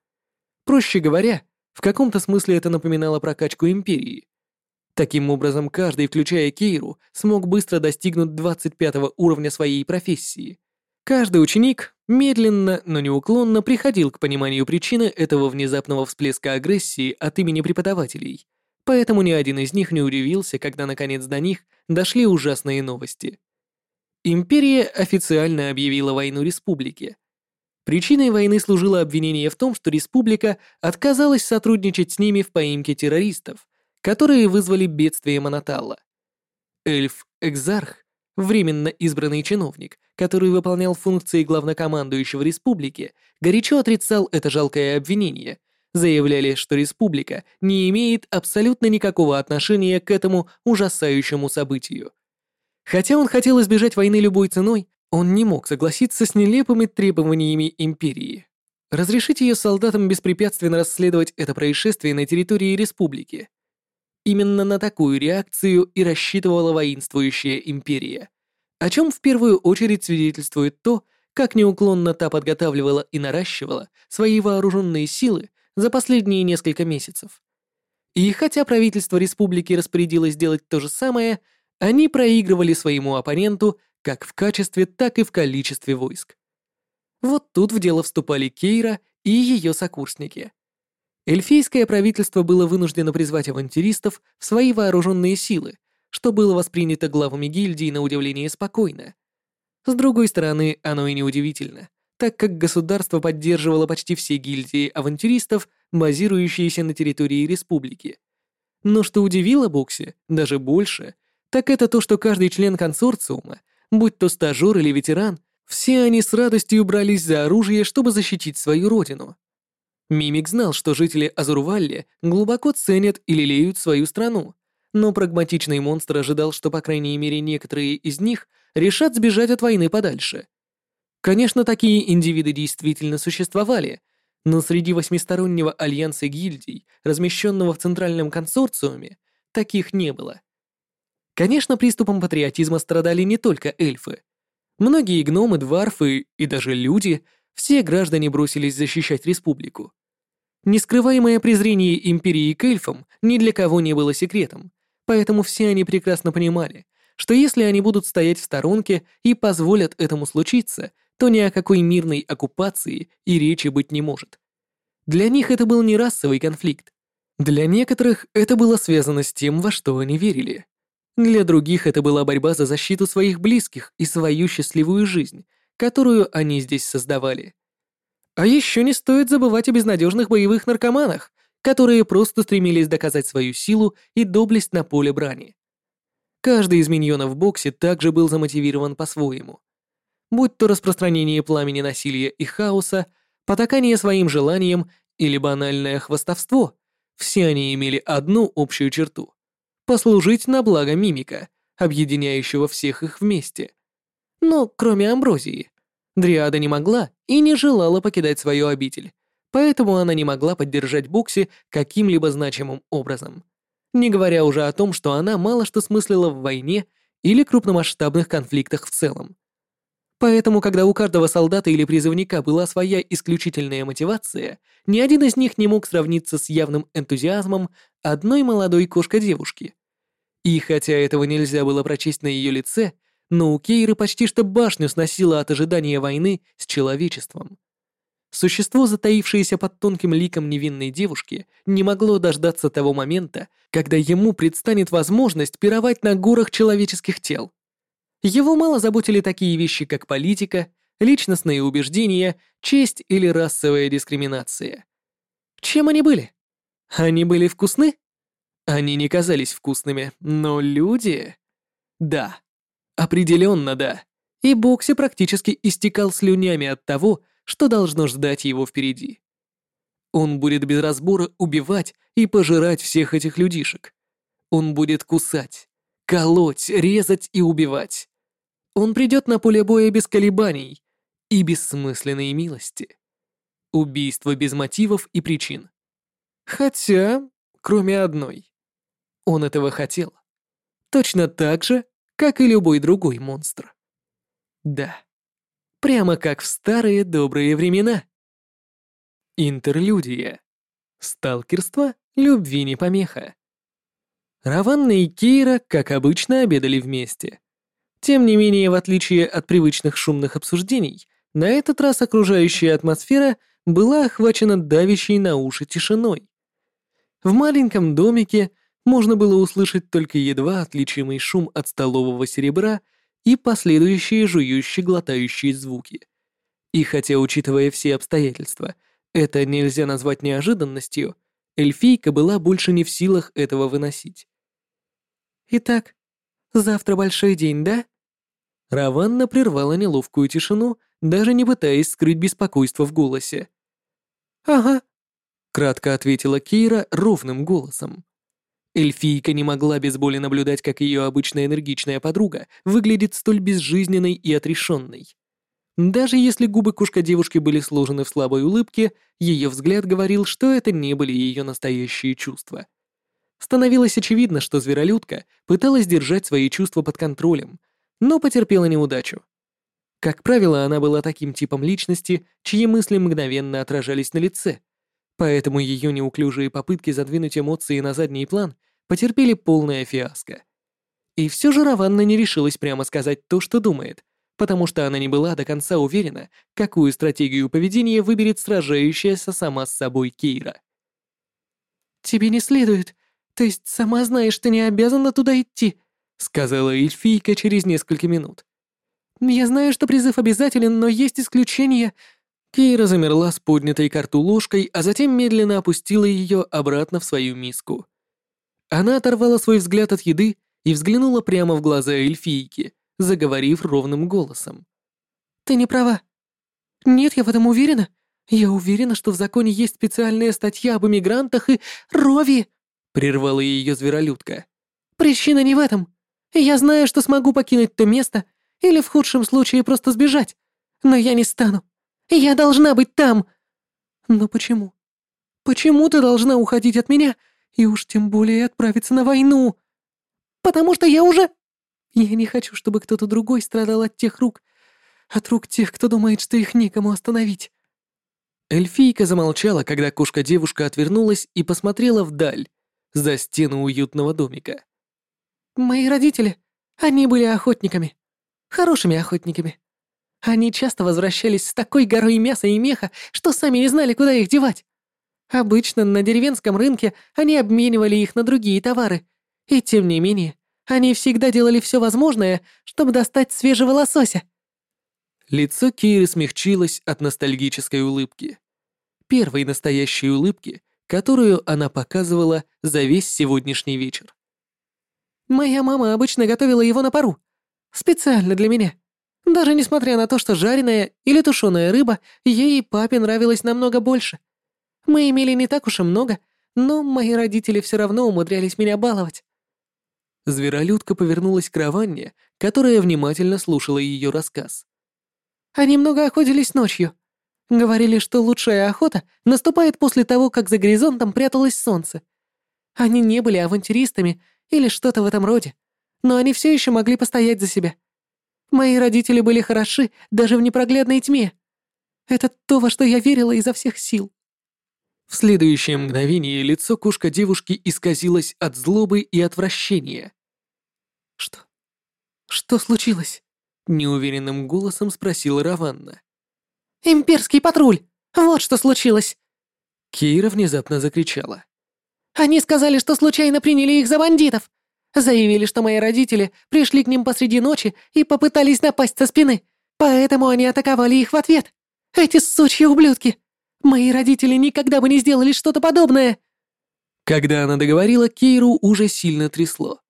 Проще говоря, в каком-то смысле это напоминало прокачку Империи. Таким образом, каждый, включая Кейру, смог быстро достигнуть 25 уровня своей профессии. Каждый ученик медленно, но неуклонно приходил к пониманию причины этого внезапного всплеска агрессии от имени преподавателей, поэтому ни один из них не удивился, когда наконец до них дошли ужасные новости. Империя официально объявила войну республике. Причиной войны служило обвинение в том, что республика отказалась сотрудничать с ними в поимке террористов, которые вызвали бедствие Моноталла. Эльф-экзарх временно избранный чиновник, который выполнял функции главнокомандующего республики, горячо отрицал это жалкое обвинение, заявляли, что республика не имеет абсолютно никакого отношения к этому ужасающему событию. Хотя он хотел избежать войны любой ценой, он не мог согласиться с нелепыми требованиями империи. Разрешить ее солдатам беспрепятственно расследовать это происшествие на территории республики. Именно на такую реакцию и рассчитывала воинствующая империя, о чем в первую очередь свидетельствует то, как неуклонно та подготавливала и наращивала свои вооруженные силы за последние несколько месяцев. И хотя правительство республики распорядилось сделать то же самое, они проигрывали своему оппоненту как в качестве, так и в количестве войск. Вот тут в дело вступали Кейра и ее сокурсники. Эльфийское правительство было вынуждено призвать авантюристов в свои вооруженные силы, что было воспринято главами гильдии на удивление спокойно. С другой стороны, оно и неудивительно, так как государство поддерживало почти все гильдии авантюристов, базирующиеся на территории республики. Но что удивило Бокси, даже больше, так это то, что каждый член консорциума, будь то стажер или ветеран, все они с радостью брались за оружие, чтобы защитить свою родину. Мимик знал, что жители Азурвалли глубоко ценят и лелеют свою страну, но прагматичный монстр ожидал, что по крайней мере некоторые из них решат сбежать от войны подальше. Конечно, такие индивиды действительно существовали, но среди восьмистороннего альянса гильдий, размещенного в центральном консорциуме, таких не было. Конечно, приступом патриотизма страдали не только эльфы. Многие гномы, дварфы и даже люди — все граждане бросились защищать республику. Нескрываемое презрение империи к эльфам ни для кого не было секретом, поэтому все они прекрасно понимали, что если они будут стоять в сторонке и позволят этому случиться, то ни о какой мирной оккупации и речи быть не может. Для них это был не расовый конфликт. Для некоторых это было связано с тем, во что они верили. Для других это была борьба за защиту своих близких и свою счастливую жизнь, которую они здесь создавали. А еще не стоит забывать о безнадежных боевых наркоманах, которые просто стремились доказать свою силу и доблесть на поле брани. Каждый из миньонов в боксе также был замотивирован по-своему. Будь то распространение пламени насилия и хаоса, потакание своим желаниям или банальное хвастовство, Все они имели одну общую черту — послужить на благо мимика, объединяющего всех их вместе. Но кроме Амброзии, Дриада не могла и не желала покидать свою обитель, поэтому она не могла поддержать Бокси каким-либо значимым образом. Не говоря уже о том, что она мало что смыслила в войне или крупномасштабных конфликтах в целом. Поэтому, когда у каждого солдата или призывника была своя исключительная мотивация, ни один из них не мог сравниться с явным энтузиазмом одной молодой кошка-девушки. И хотя этого нельзя было прочесть на ее лице, но у Кейры почти что башню сносило от ожидания войны с человечеством. Существо, затаившееся под тонким ликом невинной девушки, не могло дождаться того момента, когда ему предстанет возможность пировать на горах человеческих тел. Его мало заботили такие вещи, как политика, личностные убеждения, честь или расовая дискриминация. Чем они были? Они были вкусны? Они не казались вкусными, но люди... Да, определенно да. И Бокси практически истекал слюнями от того, что должно ждать его впереди. Он будет без разбора убивать и пожирать всех этих людишек. Он будет кусать, колоть, резать и убивать. Он придет на поле боя без колебаний и бессмысленной милости. Убийство без мотивов и причин. Хотя, кроме одной. Он этого хотел. Точно так же, как и любой другой монстр. Да. Прямо как в старые добрые времена. Интерлюдия. Сталкерство любви не помеха. Раванна и Кейра, как обычно, обедали вместе. Тем не менее, в отличие от привычных шумных обсуждений, на этот раз окружающая атмосфера была охвачена давящей на уши тишиной. В маленьком домике можно было услышать только едва отличимый шум от столового серебра и последующие жующие глотающие звуки. И хотя, учитывая все обстоятельства, это нельзя назвать неожиданностью, эльфийка была больше не в силах этого выносить. «Итак, завтра большой день, да?» Раванна прервала неловкую тишину, даже не пытаясь скрыть беспокойство в голосе. «Ага», — кратко ответила Кейра ровным голосом. Эльфийка не могла без боли наблюдать, как ее обычная энергичная подруга выглядит столь безжизненной и отрешенной. Даже если губы кушка девушки были сложены в слабой улыбке, ее взгляд говорил, что это не были ее настоящие чувства. Становилось очевидно, что зверолюдка пыталась держать свои чувства под контролем, но потерпела неудачу. Как правило, она была таким типом личности, чьи мысли мгновенно отражались на лице, поэтому ее неуклюжие попытки задвинуть эмоции на задний план потерпели полное фиаско. И все же Раванна не решилась прямо сказать то, что думает, потому что она не была до конца уверена, какую стратегию поведения выберет сражающаяся сама с собой Кейра. «Тебе не следует, то есть сама знаешь, ты не обязана туда идти», — сказала эльфийка через несколько минут. «Я знаю, что призыв обязателен, но есть исключения». Кейра замерла с поднятой карту ложкой, а затем медленно опустила ее обратно в свою миску. Она оторвала свой взгляд от еды и взглянула прямо в глаза эльфийки, заговорив ровным голосом. «Ты не права. Нет, я в этом уверена. Я уверена, что в законе есть специальная статья об иммигрантах и Рови!» — прервала ее зверолюдка. «Причина не в этом. Я знаю, что смогу покинуть то место или в худшем случае просто сбежать, но я не стану. Я должна быть там. Но почему? Почему ты должна уходить от меня и уж тем более отправиться на войну? Потому что я уже... Я не хочу, чтобы кто-то другой страдал от тех рук, от рук тех, кто думает, что их некому остановить. Эльфийка замолчала, когда кошка-девушка отвернулась и посмотрела вдаль, за стену уютного домика. Мои родители, они были охотниками. Хорошими охотниками. Они часто возвращались с такой горой мяса и меха, что сами не знали, куда их девать. Обычно на деревенском рынке они обменивали их на другие товары. И тем не менее, они всегда делали все возможное, чтобы достать свежего лосося. Лицо Киры смягчилось от ностальгической улыбки. Первой настоящей улыбки, которую она показывала за весь сегодняшний вечер. Моя мама обычно готовила его на пару. Специально для меня. Даже несмотря на то, что жареная или тушеная рыба ей и папе нравилась намного больше. Мы имели не так уж и много, но мои родители все равно умудрялись меня баловать». Зверолюдка повернулась к Раванне, которая внимательно слушала ее рассказ. «Они много охотились ночью. Говорили, что лучшая охота наступает после того, как за горизонтом пряталось солнце. Они не были авантюристами или что-то в этом роде, но они все еще могли постоять за себя. Мои родители были хороши даже в непроглядной тьме. Это то, во что я верила изо всех сил. В следующее мгновение лицо кошка девушки исказилось от злобы и отвращения. «Что? Что случилось?» — неуверенным голосом спросила Раванна. «Имперский патруль! Вот что случилось!» Кейра внезапно закричала. «Они сказали, что случайно приняли их за бандитов! Заявили, что мои родители пришли к ним посреди ночи и попытались напасть со спины, поэтому они атаковали их в ответ! Эти сучьи ублюдки! Мои родители никогда бы не сделали что-то подобное!» Когда она договорила, Кейру уже сильно трясло.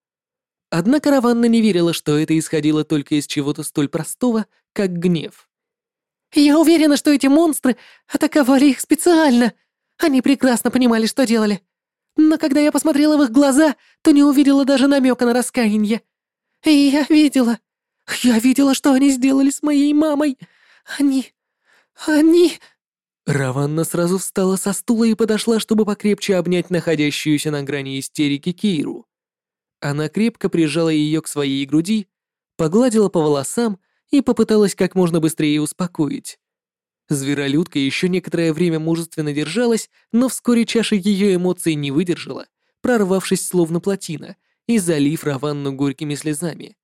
Однако Раванна не верила, что это исходило только из чего-то столь простого, как гнев. «Я уверена, что эти монстры атаковали их специально. Они прекрасно понимали, что делали. Но когда я посмотрела в их глаза, то не увидела даже намека на раскаяние. И я видела... Я видела, что они сделали с моей мамой. Они... Они...» Раванна сразу встала со стула и подошла, чтобы покрепче обнять находящуюся на грани истерики Кейру. Она крепко прижала ее к своей груди, погладила по волосам и попыталась как можно быстрее успокоить. Зверолюдка еще некоторое время мужественно держалась, но вскоре чаша ее эмоций не выдержала, прорвавшись словно плотина и залив Раванну горькими слезами.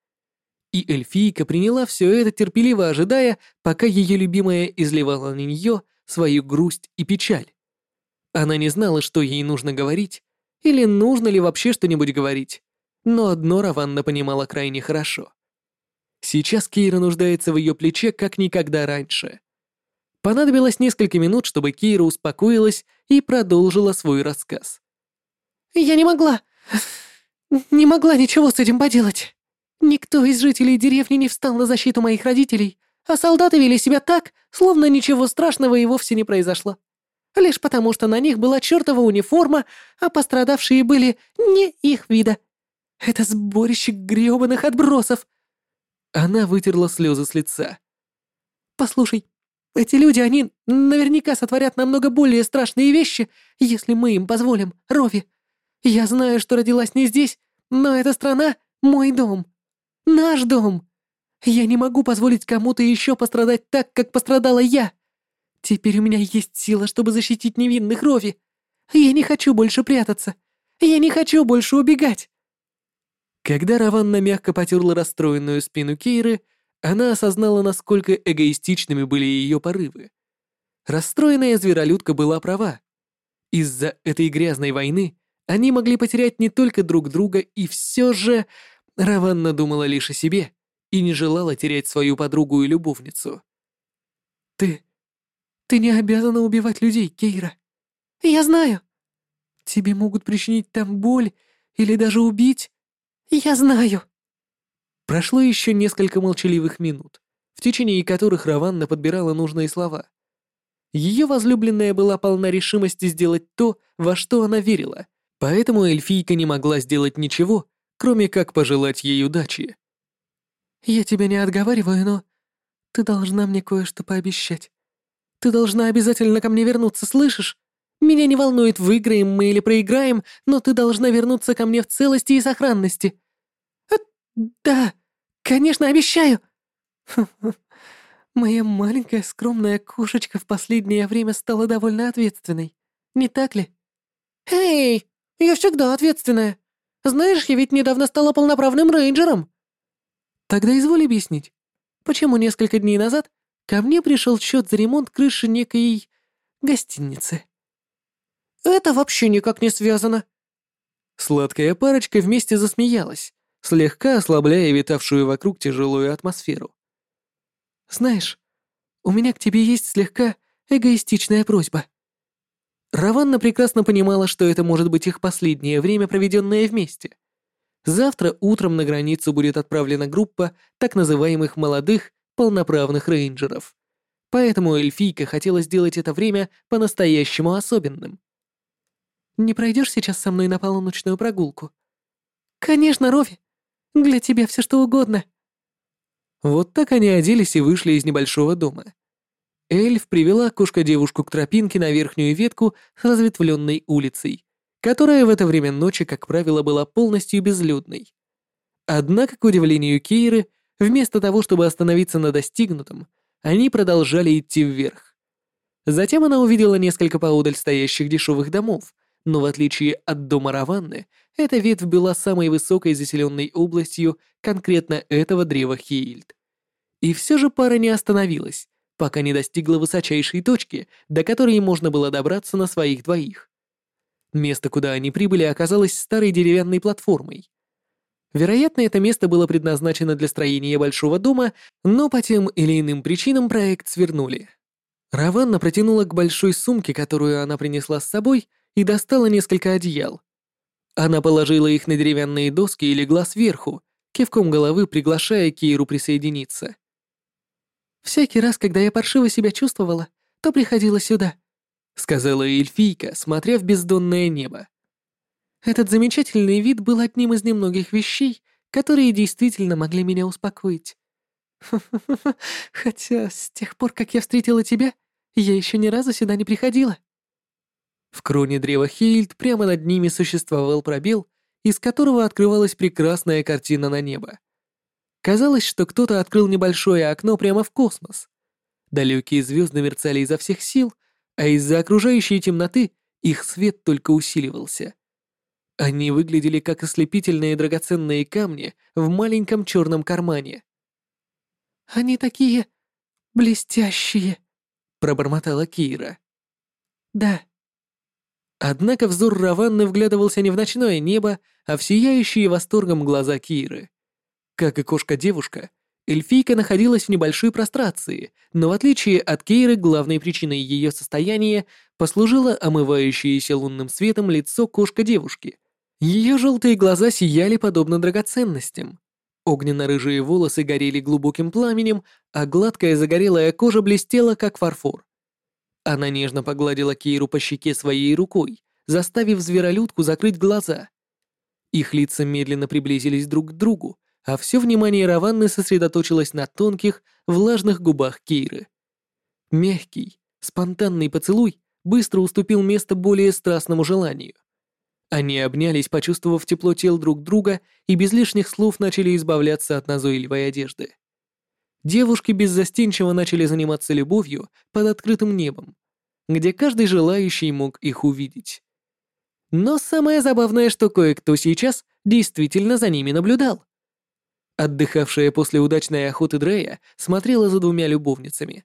И эльфийка приняла все это, терпеливо ожидая, пока ее любимая изливала на нее свою грусть и печаль. Она не знала, что ей нужно говорить, или нужно ли вообще что-нибудь говорить, но одно Раванна понимала крайне хорошо. Сейчас Кейра нуждается в ее плече как никогда раньше. Понадобилось несколько минут, чтобы Кейра успокоилась и продолжила свой рассказ. «Я не могла... не могла ничего с этим поделать. Никто из жителей деревни не встал на защиту моих родителей, а солдаты вели себя так, словно ничего страшного и вовсе не произошло. Лишь потому, что на них была чертова униформа, а пострадавшие были не их вида. Это сборище грёбаных отбросов. Она вытерла слезы с лица. «Послушай, эти люди, они наверняка сотворят намного более страшные вещи, если мы им позволим, Рови. Я знаю, что родилась не здесь, но эта страна — мой дом. Наш дом. Я не могу позволить кому-то еще пострадать так, как пострадала я. Теперь у меня есть сила, чтобы защитить невинных Рови. Я не хочу больше прятаться. Я не хочу больше убегать. Когда Раванна мягко потерла расстроенную спину Кейры, она осознала, насколько эгоистичными были ее порывы. Расстроенная зверолюдка была права. Из-за этой грязной войны они могли потерять не только друг друга, и все же Раванна думала лишь о себе и не желала терять свою подругу и любовницу. «Ты... ты не обязана убивать людей, Кейра. Я знаю. Тебе могут причинить там боль или даже убить, «Я знаю». Прошло еще несколько молчаливых минут, в течение которых Раванна подбирала нужные слова. Ее возлюбленная была полна решимости сделать то, во что она верила, поэтому эльфийка не могла сделать ничего, кроме как пожелать ей удачи. «Я тебя не отговариваю, но ты должна мне кое-что пообещать. Ты должна обязательно ко мне вернуться, слышишь? Меня не волнует, выиграем мы или проиграем, но ты должна вернуться ко мне в целости и сохранности. «Да, конечно, обещаю!» «Моя маленькая скромная кошечка в последнее время стала довольно ответственной, не так ли?» «Эй, я всегда ответственная. Знаешь, я ведь недавно стала полноправным рейнджером». «Тогда изволь объяснить, почему несколько дней назад ко мне пришел счет за ремонт крыши некой гостиницы?» «Это вообще никак не связано». Сладкая парочка вместе засмеялась, слегка ослабляя витавшую вокруг тяжелую атмосферу. «Знаешь, у меня к тебе есть слегка эгоистичная просьба». Раванна прекрасно понимала, что это может быть их последнее время, проведенное вместе. Завтра утром на границу будет отправлена группа так называемых молодых, полноправных рейнджеров. Поэтому эльфийка хотела сделать это время по-настоящему особенным. Не пройдешь сейчас со мной на полуночную прогулку?» «Конечно, Рови. Для тебя все что угодно». Вот так они оделись и вышли из небольшого дома. Эльф привела кошка-девушку к тропинке на верхнюю ветку с разветвленной улицей, которая в это время ночи, как правило, была полностью безлюдной. Однако, к удивлению Кейры, вместо того, чтобы остановиться на достигнутом, они продолжали идти вверх. Затем она увидела несколько поодаль стоящих дешевых домов, но в отличие от дома Раванны, эта ветвь была самой высокой заселенной областью конкретно этого древа Хеильд. И все же пара не остановилась, пока не достигла высочайшей точки, до которой можно было добраться на своих двоих. Место, куда они прибыли, оказалось старой деревянной платформой. Вероятно, это место было предназначено для строения большого дома, но по тем или иным причинам проект свернули. Раванна протянула к большой сумке, которую она принесла с собой, и достала несколько одеял. Она положила их на деревянные доски и легла сверху, кивком головы приглашая Киру присоединиться. «Всякий раз, когда я паршиво себя чувствовала, то приходила сюда», — сказала эльфийка, смотря в бездонное небо. Этот замечательный вид был одним из немногих вещей, которые действительно могли меня успокоить. Хотя с тех пор, как я встретила тебя, я еще ни разу сюда не приходила. В кроне древа Хейльд прямо над ними существовал пробел, из которого открывалась прекрасная картина на небо. Казалось, что кто-то открыл небольшое окно прямо в космос. Далекие звезды мерцали изо всех сил, а из-за окружающей темноты их свет только усиливался. Они выглядели как ослепительные драгоценные камни в маленьком черном кармане. «Они такие блестящие», — пробормотала Кира. «Да». Однако взор Раванны вглядывался не в ночное небо, а в сияющие восторгом глаза Киры. Как и кошка-девушка, эльфийка находилась в небольшой прострации, но в отличие от Кейры, главной причиной ее состояния послужило омывающееся лунным светом лицо кошка-девушки. Ее желтые глаза сияли подобно драгоценностям. Огненно-рыжие волосы горели глубоким пламенем, а гладкая загорелая кожа блестела, как фарфор. Она нежно погладила Кейру по щеке своей рукой, заставив зверолюдку закрыть глаза. Их лица медленно приблизились друг к другу, а все внимание Раванны сосредоточилось на тонких, влажных губах Кейры. Мягкий, спонтанный поцелуй быстро уступил место более страстному желанию. Они обнялись, почувствовав тепло тел друг друга, и без лишних слов начали избавляться от назойливой одежды. Девушки беззастенчиво начали заниматься любовью под открытым небом, где каждый желающий мог их увидеть. Но самое забавное, что кое-кто сейчас действительно за ними наблюдал. Отдыхавшая после удачной охоты Дрея смотрела за двумя любовницами.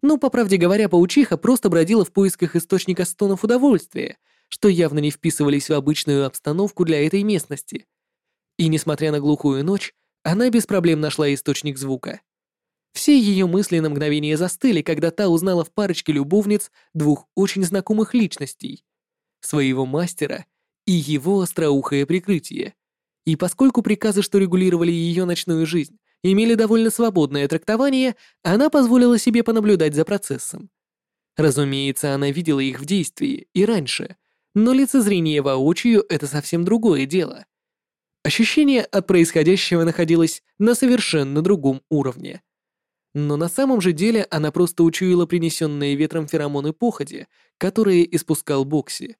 Ну, по правде говоря, паучиха просто бродила в поисках источника стонов удовольствия, что явно не вписывались в обычную обстановку для этой местности. И несмотря на глухую ночь, она без проблем нашла источник звука. Все ее мысли на мгновение застыли, когда та узнала в парочке любовниц двух очень знакомых личностей. Своего мастера и его остроухое прикрытие. И поскольку приказы, что регулировали ее ночную жизнь, имели довольно свободное трактование, она позволила себе понаблюдать за процессом. Разумеется, она видела их в действии и раньше, но лицезрение воочию — это совсем другое дело. Ощущение от происходящего находилось на совершенно другом уровне. Но на самом же деле она просто учуяла принесенные ветром феромоны походи, которые испускал Бокси.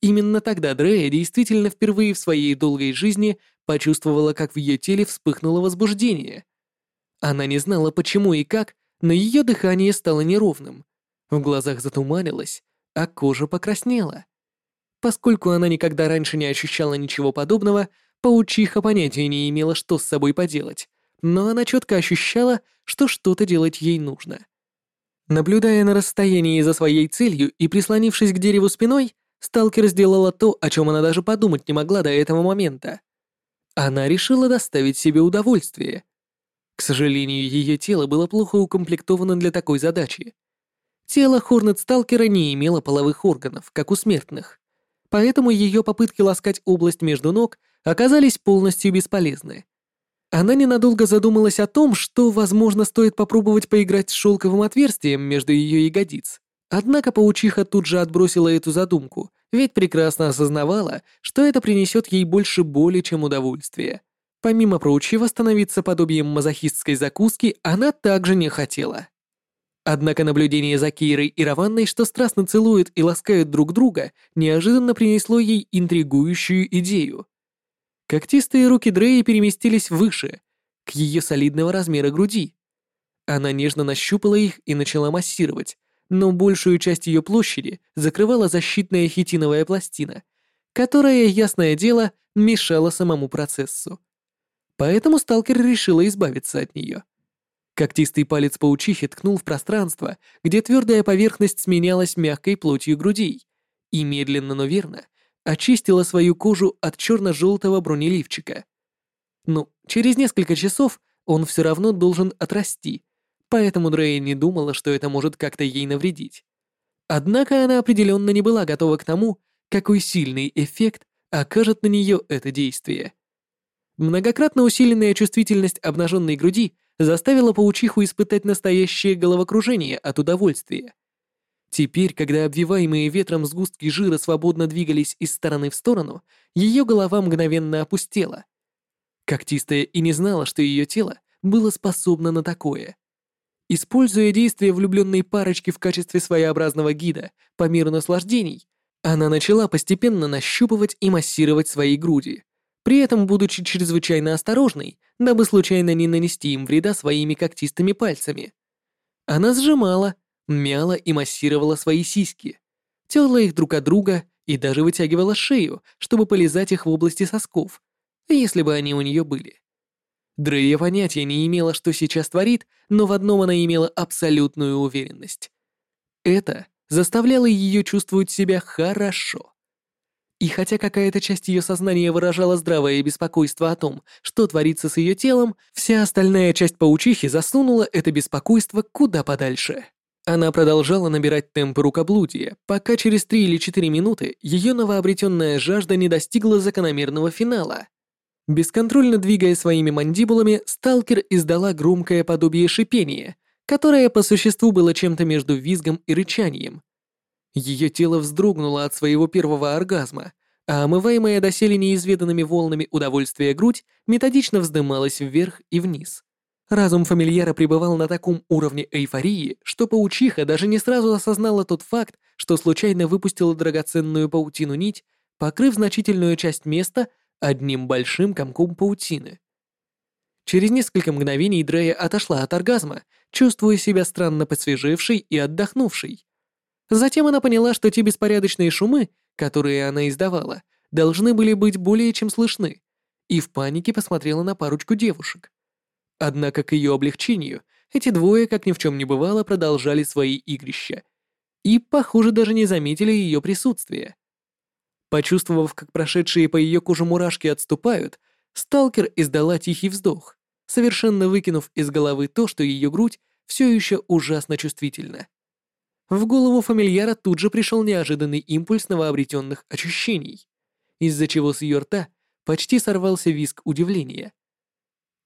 Именно тогда Дрея действительно впервые в своей долгой жизни почувствовала, как в ее теле вспыхнуло возбуждение. Она не знала почему и как, но ее дыхание стало неровным. В глазах затуманилось, а кожа покраснела. Поскольку она никогда раньше не ощущала ничего подобного, паучиха понятия не имела, что с собой поделать, но она четко ощущала, что что-то делать ей нужно. Наблюдая на расстоянии за своей целью и прислонившись к дереву спиной, сталкер сделала то, о чем она даже подумать не могла до этого момента. Она решила доставить себе удовольствие. К сожалению, ее тело было плохо укомплектовано для такой задачи. Тело Хорнет-сталкера не имело половых органов, как у смертных поэтому ее попытки ласкать область между ног оказались полностью бесполезны. Она ненадолго задумалась о том, что, возможно, стоит попробовать поиграть с шелковым отверстием между ее ягодиц. Однако паучиха тут же отбросила эту задумку, ведь прекрасно осознавала, что это принесет ей больше боли, чем удовольствия. Помимо прочего, становиться подобием мазохистской закуски она также не хотела. Однако наблюдение за Кейрой и Раванной, что страстно целуют и ласкают друг друга, неожиданно принесло ей интригующую идею. Когтистые руки Дреи переместились выше, к ее солидного размера груди. Она нежно нащупала их и начала массировать, но большую часть ее площади закрывала защитная хитиновая пластина, которая, ясное дело, мешала самому процессу. Поэтому сталкер решила избавиться от нее. Когтистый палец паучихи ткнул в пространство, где твердая поверхность сменялась мягкой плотью грудей, и медленно, но верно очистила свою кожу от черно-желтого бронеливчика. Ну, через несколько часов он все равно должен отрасти, поэтому Дрея не думала, что это может как-то ей навредить. Однако она определенно не была готова к тому, какой сильный эффект окажет на нее это действие. Многократно усиленная чувствительность обнаженной груди заставила паучиху испытать настоящее головокружение от удовольствия. Теперь, когда обвиваемые ветром сгустки жира свободно двигались из стороны в сторону, ее голова мгновенно опустела. Когтистая и не знала, что ее тело было способно на такое. Используя действие влюбленной парочки в качестве своеобразного гида по миру наслаждений, она начала постепенно нащупывать и массировать свои груди, при этом будучи чрезвычайно осторожной, дабы случайно не нанести им вреда своими когтистыми пальцами. Она сжимала, мяла и массировала свои сиськи, терла их друг от друга и даже вытягивала шею, чтобы полизать их в области сосков, если бы они у нее были. Дрея понятия не имела, что сейчас творит, но в одном она имела абсолютную уверенность. Это заставляло ее чувствовать себя хорошо. И хотя какая-то часть ее сознания выражала здравое беспокойство о том, что творится с ее телом, вся остальная часть паучихи засунула это беспокойство куда подальше. Она продолжала набирать темпы рукоблудия, пока через 3 или 4 минуты ее новообретенная жажда не достигла закономерного финала. Бесконтрольно двигая своими мандибулами, сталкер издала громкое подобие шипения, которое по существу было чем-то между визгом и рычанием, ее тело вздрогнуло от своего первого оргазма, а омываемая доселе неизведанными волнами удовольствия грудь методично вздымалась вверх и вниз. Разум фамильяра пребывал на таком уровне эйфории, что паучиха даже не сразу осознала тот факт, что случайно выпустила драгоценную паутину нить, покрыв значительную часть места одним большим комком паутины. Через несколько мгновений Дрея отошла от оргазма, чувствуя себя странно посвежевшей и отдохнувшей. Затем она поняла, что те беспорядочные шумы, которые она издавала, должны были быть более чем слышны, и в панике посмотрела на парочку девушек. Однако к ее облегчению эти двое, как ни в чем не бывало, продолжали свои игрища и, похоже, даже не заметили ее присутствия. Почувствовав, как прошедшие по ее коже мурашки отступают, сталкер издала тихий вздох, совершенно выкинув из головы то, что ее грудь все еще ужасно чувствительна. В голову фамильяра тут же пришел неожиданный импульс новообретенных ощущений, из-за чего с ее рта почти сорвался виск удивления.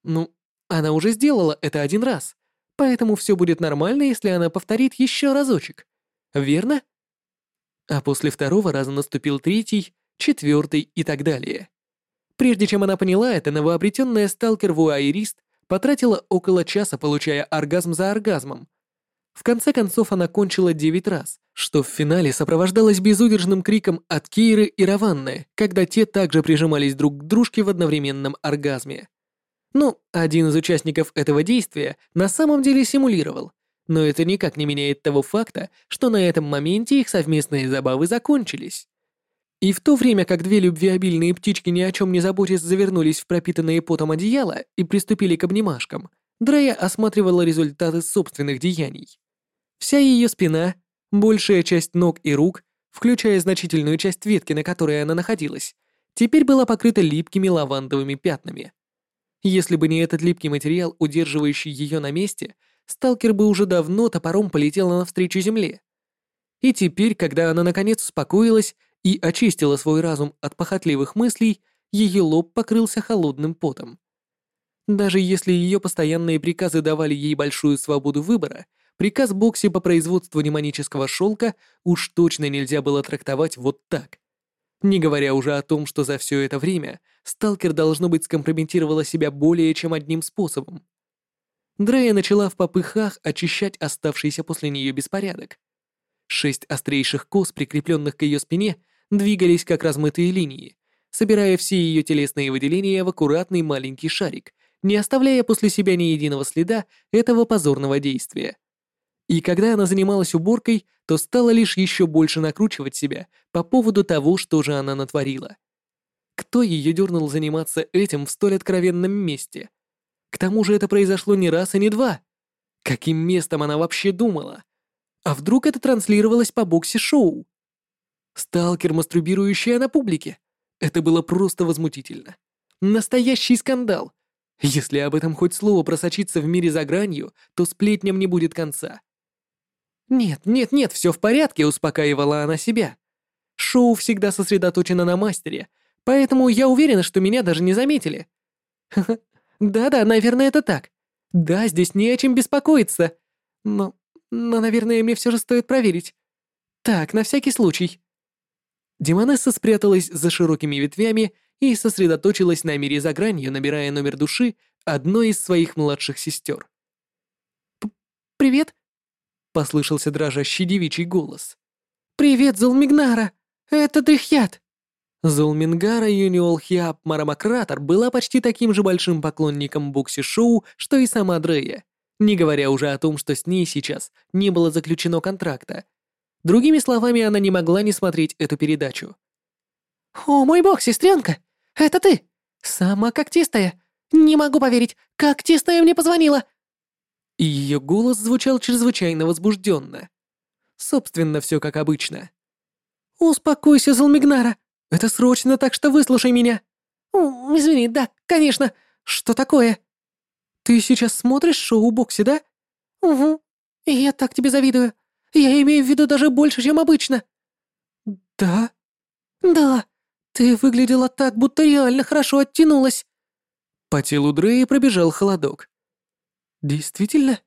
Ну, она уже сделала это один раз, поэтому все будет нормально, если она повторит еще разочек. Верно? А после второго раза наступил третий, четвертый и так далее. Прежде чем она поняла это, новообретенная сталкер-вуайерист потратила около часа, получая оргазм за оргазмом, в конце концов она кончила девять раз, что в финале сопровождалось безудержным криком от Кейры и Раванны, когда те также прижимались друг к дружке в одновременном оргазме. Ну, один из участников этого действия на самом деле симулировал, но это никак не меняет того факта, что на этом моменте их совместные забавы закончились. И в то время как две любвеобильные птички ни о чем не заботясь завернулись в пропитанные потом одеяла и приступили к обнимашкам, Дрея осматривала результаты собственных деяний. Вся ее спина, большая часть ног и рук, включая значительную часть ветки, на которой она находилась, теперь была покрыта липкими лавандовыми пятнами. Если бы не этот липкий материал, удерживающий ее на месте, сталкер бы уже давно топором полетела навстречу земле. И теперь, когда она наконец успокоилась и очистила свой разум от похотливых мыслей, ее лоб покрылся холодным потом. Даже если ее постоянные приказы давали ей большую свободу выбора, приказ Бокси по производству демонического шелка уж точно нельзя было трактовать вот так. Не говоря уже о том, что за все это время сталкер, должно быть, скомпрометировала себя более чем одним способом. Дрея начала в попыхах очищать оставшийся после нее беспорядок. Шесть острейших кос, прикрепленных к ее спине, двигались как размытые линии, собирая все ее телесные выделения в аккуратный маленький шарик, не оставляя после себя ни единого следа этого позорного действия. И когда она занималась уборкой, то стала лишь еще больше накручивать себя по поводу того, что же она натворила. Кто ее дернул заниматься этим в столь откровенном месте? К тому же это произошло не раз и не два. Каким местом она вообще думала? А вдруг это транслировалось по боксе-шоу? Сталкер, мастурбирующая на публике. Это было просто возмутительно. Настоящий скандал. Если об этом хоть слово просочится в мире за гранью, то сплетням не будет конца. «Нет, нет, нет, все в порядке», — успокаивала она себя. «Шоу всегда сосредоточено на мастере, поэтому я уверена, что меня даже не заметили». «Да-да, наверное, это так. Да, здесь не о чем беспокоиться. Но, но, наверное, мне все же стоит проверить. Так, на всякий случай». Демонесса спряталась за широкими ветвями и сосредоточилась на мире за гранью, набирая номер души одной из своих младших сестер. «Привет», — послышался дрожащий девичий голос. «Привет, Зулмигнара! Это Дрихьят!» Зулмингара Юниолхиап Марамакратор была почти таким же большим поклонником бокси-шоу, что и сама Дрея, не говоря уже о том, что с ней сейчас не было заключено контракта. Другими словами, она не могла не смотреть эту передачу. «О, мой бог, сестренка! Это ты! Сама когтистая! Не могу поверить, когтистая мне позвонила!» Ее голос звучал чрезвычайно возбужденно. Собственно, все как обычно. «Успокойся, Залмигнара! Это срочно, так что выслушай меня!» О, «Извини, да, конечно. Что такое?» «Ты сейчас смотришь шоу Бокси, да?» «Угу. Я так тебе завидую. Я имею в виду даже больше, чем обычно». «Да?» «Да. «Ты выглядела так, будто реально хорошо оттянулась». По телу Дреи пробежал холодок. «Действительно?»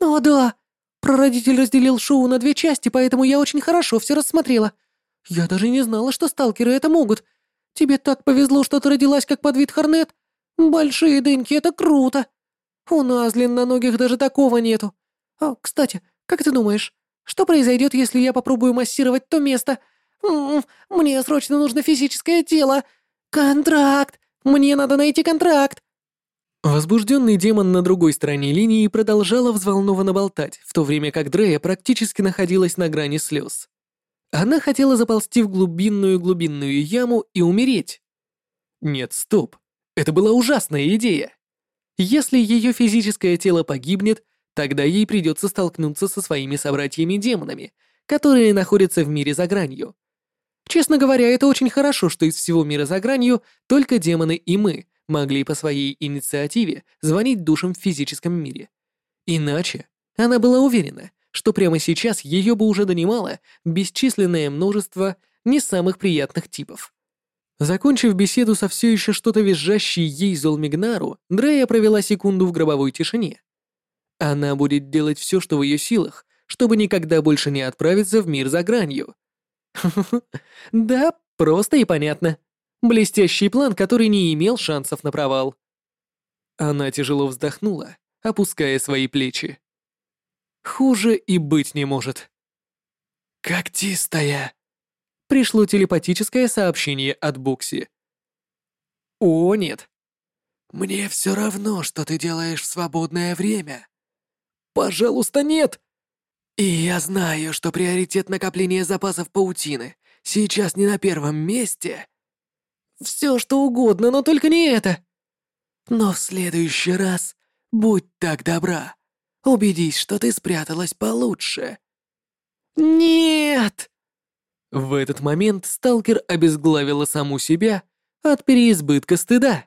«О, да. Прародитель разделил шоу на две части, поэтому я очень хорошо все рассмотрела. Я даже не знала, что сталкеры это могут. Тебе так повезло, что ты родилась как подвид Хорнет. Большие дыньки — это круто. У нас длинноногих даже такого нету. А, кстати, как ты думаешь, что произойдет, если я попробую массировать то место, мне срочно нужно физическое тело! Контракт! Мне надо найти контракт!» Возбужденный демон на другой стороне линии продолжала взволнованно болтать, в то время как Дрея практически находилась на грани слез. Она хотела заползти в глубинную-глубинную яму и умереть. Нет, стоп. Это была ужасная идея. Если ее физическое тело погибнет, тогда ей придется столкнуться со своими собратьями-демонами, которые находятся в мире за гранью. Честно говоря, это очень хорошо, что из всего мира за гранью только демоны и мы могли по своей инициативе звонить душам в физическом мире. Иначе она была уверена, что прямо сейчас ее бы уже донимало бесчисленное множество не самых приятных типов. Закончив беседу со все еще что-то визжащей ей Золмигнару, Дрея провела секунду в гробовой тишине. Она будет делать все, что в ее силах, чтобы никогда больше не отправиться в мир за гранью, Да, просто и понятно. Блестящий план, который не имел шансов на провал. Она тяжело вздохнула, опуская свои плечи. Хуже и быть не может. «Когтистая!» Пришло телепатическое сообщение от Букси. «О, нет!» «Мне все равно, что ты делаешь в свободное время!» «Пожалуйста, нет!» И я знаю, что приоритет накопления запасов паутины сейчас не на первом месте. Все что угодно, но только не это. Но в следующий раз будь так добра. Убедись, что ты спряталась получше. Нет! В этот момент сталкер обезглавила саму себя от переизбытка стыда.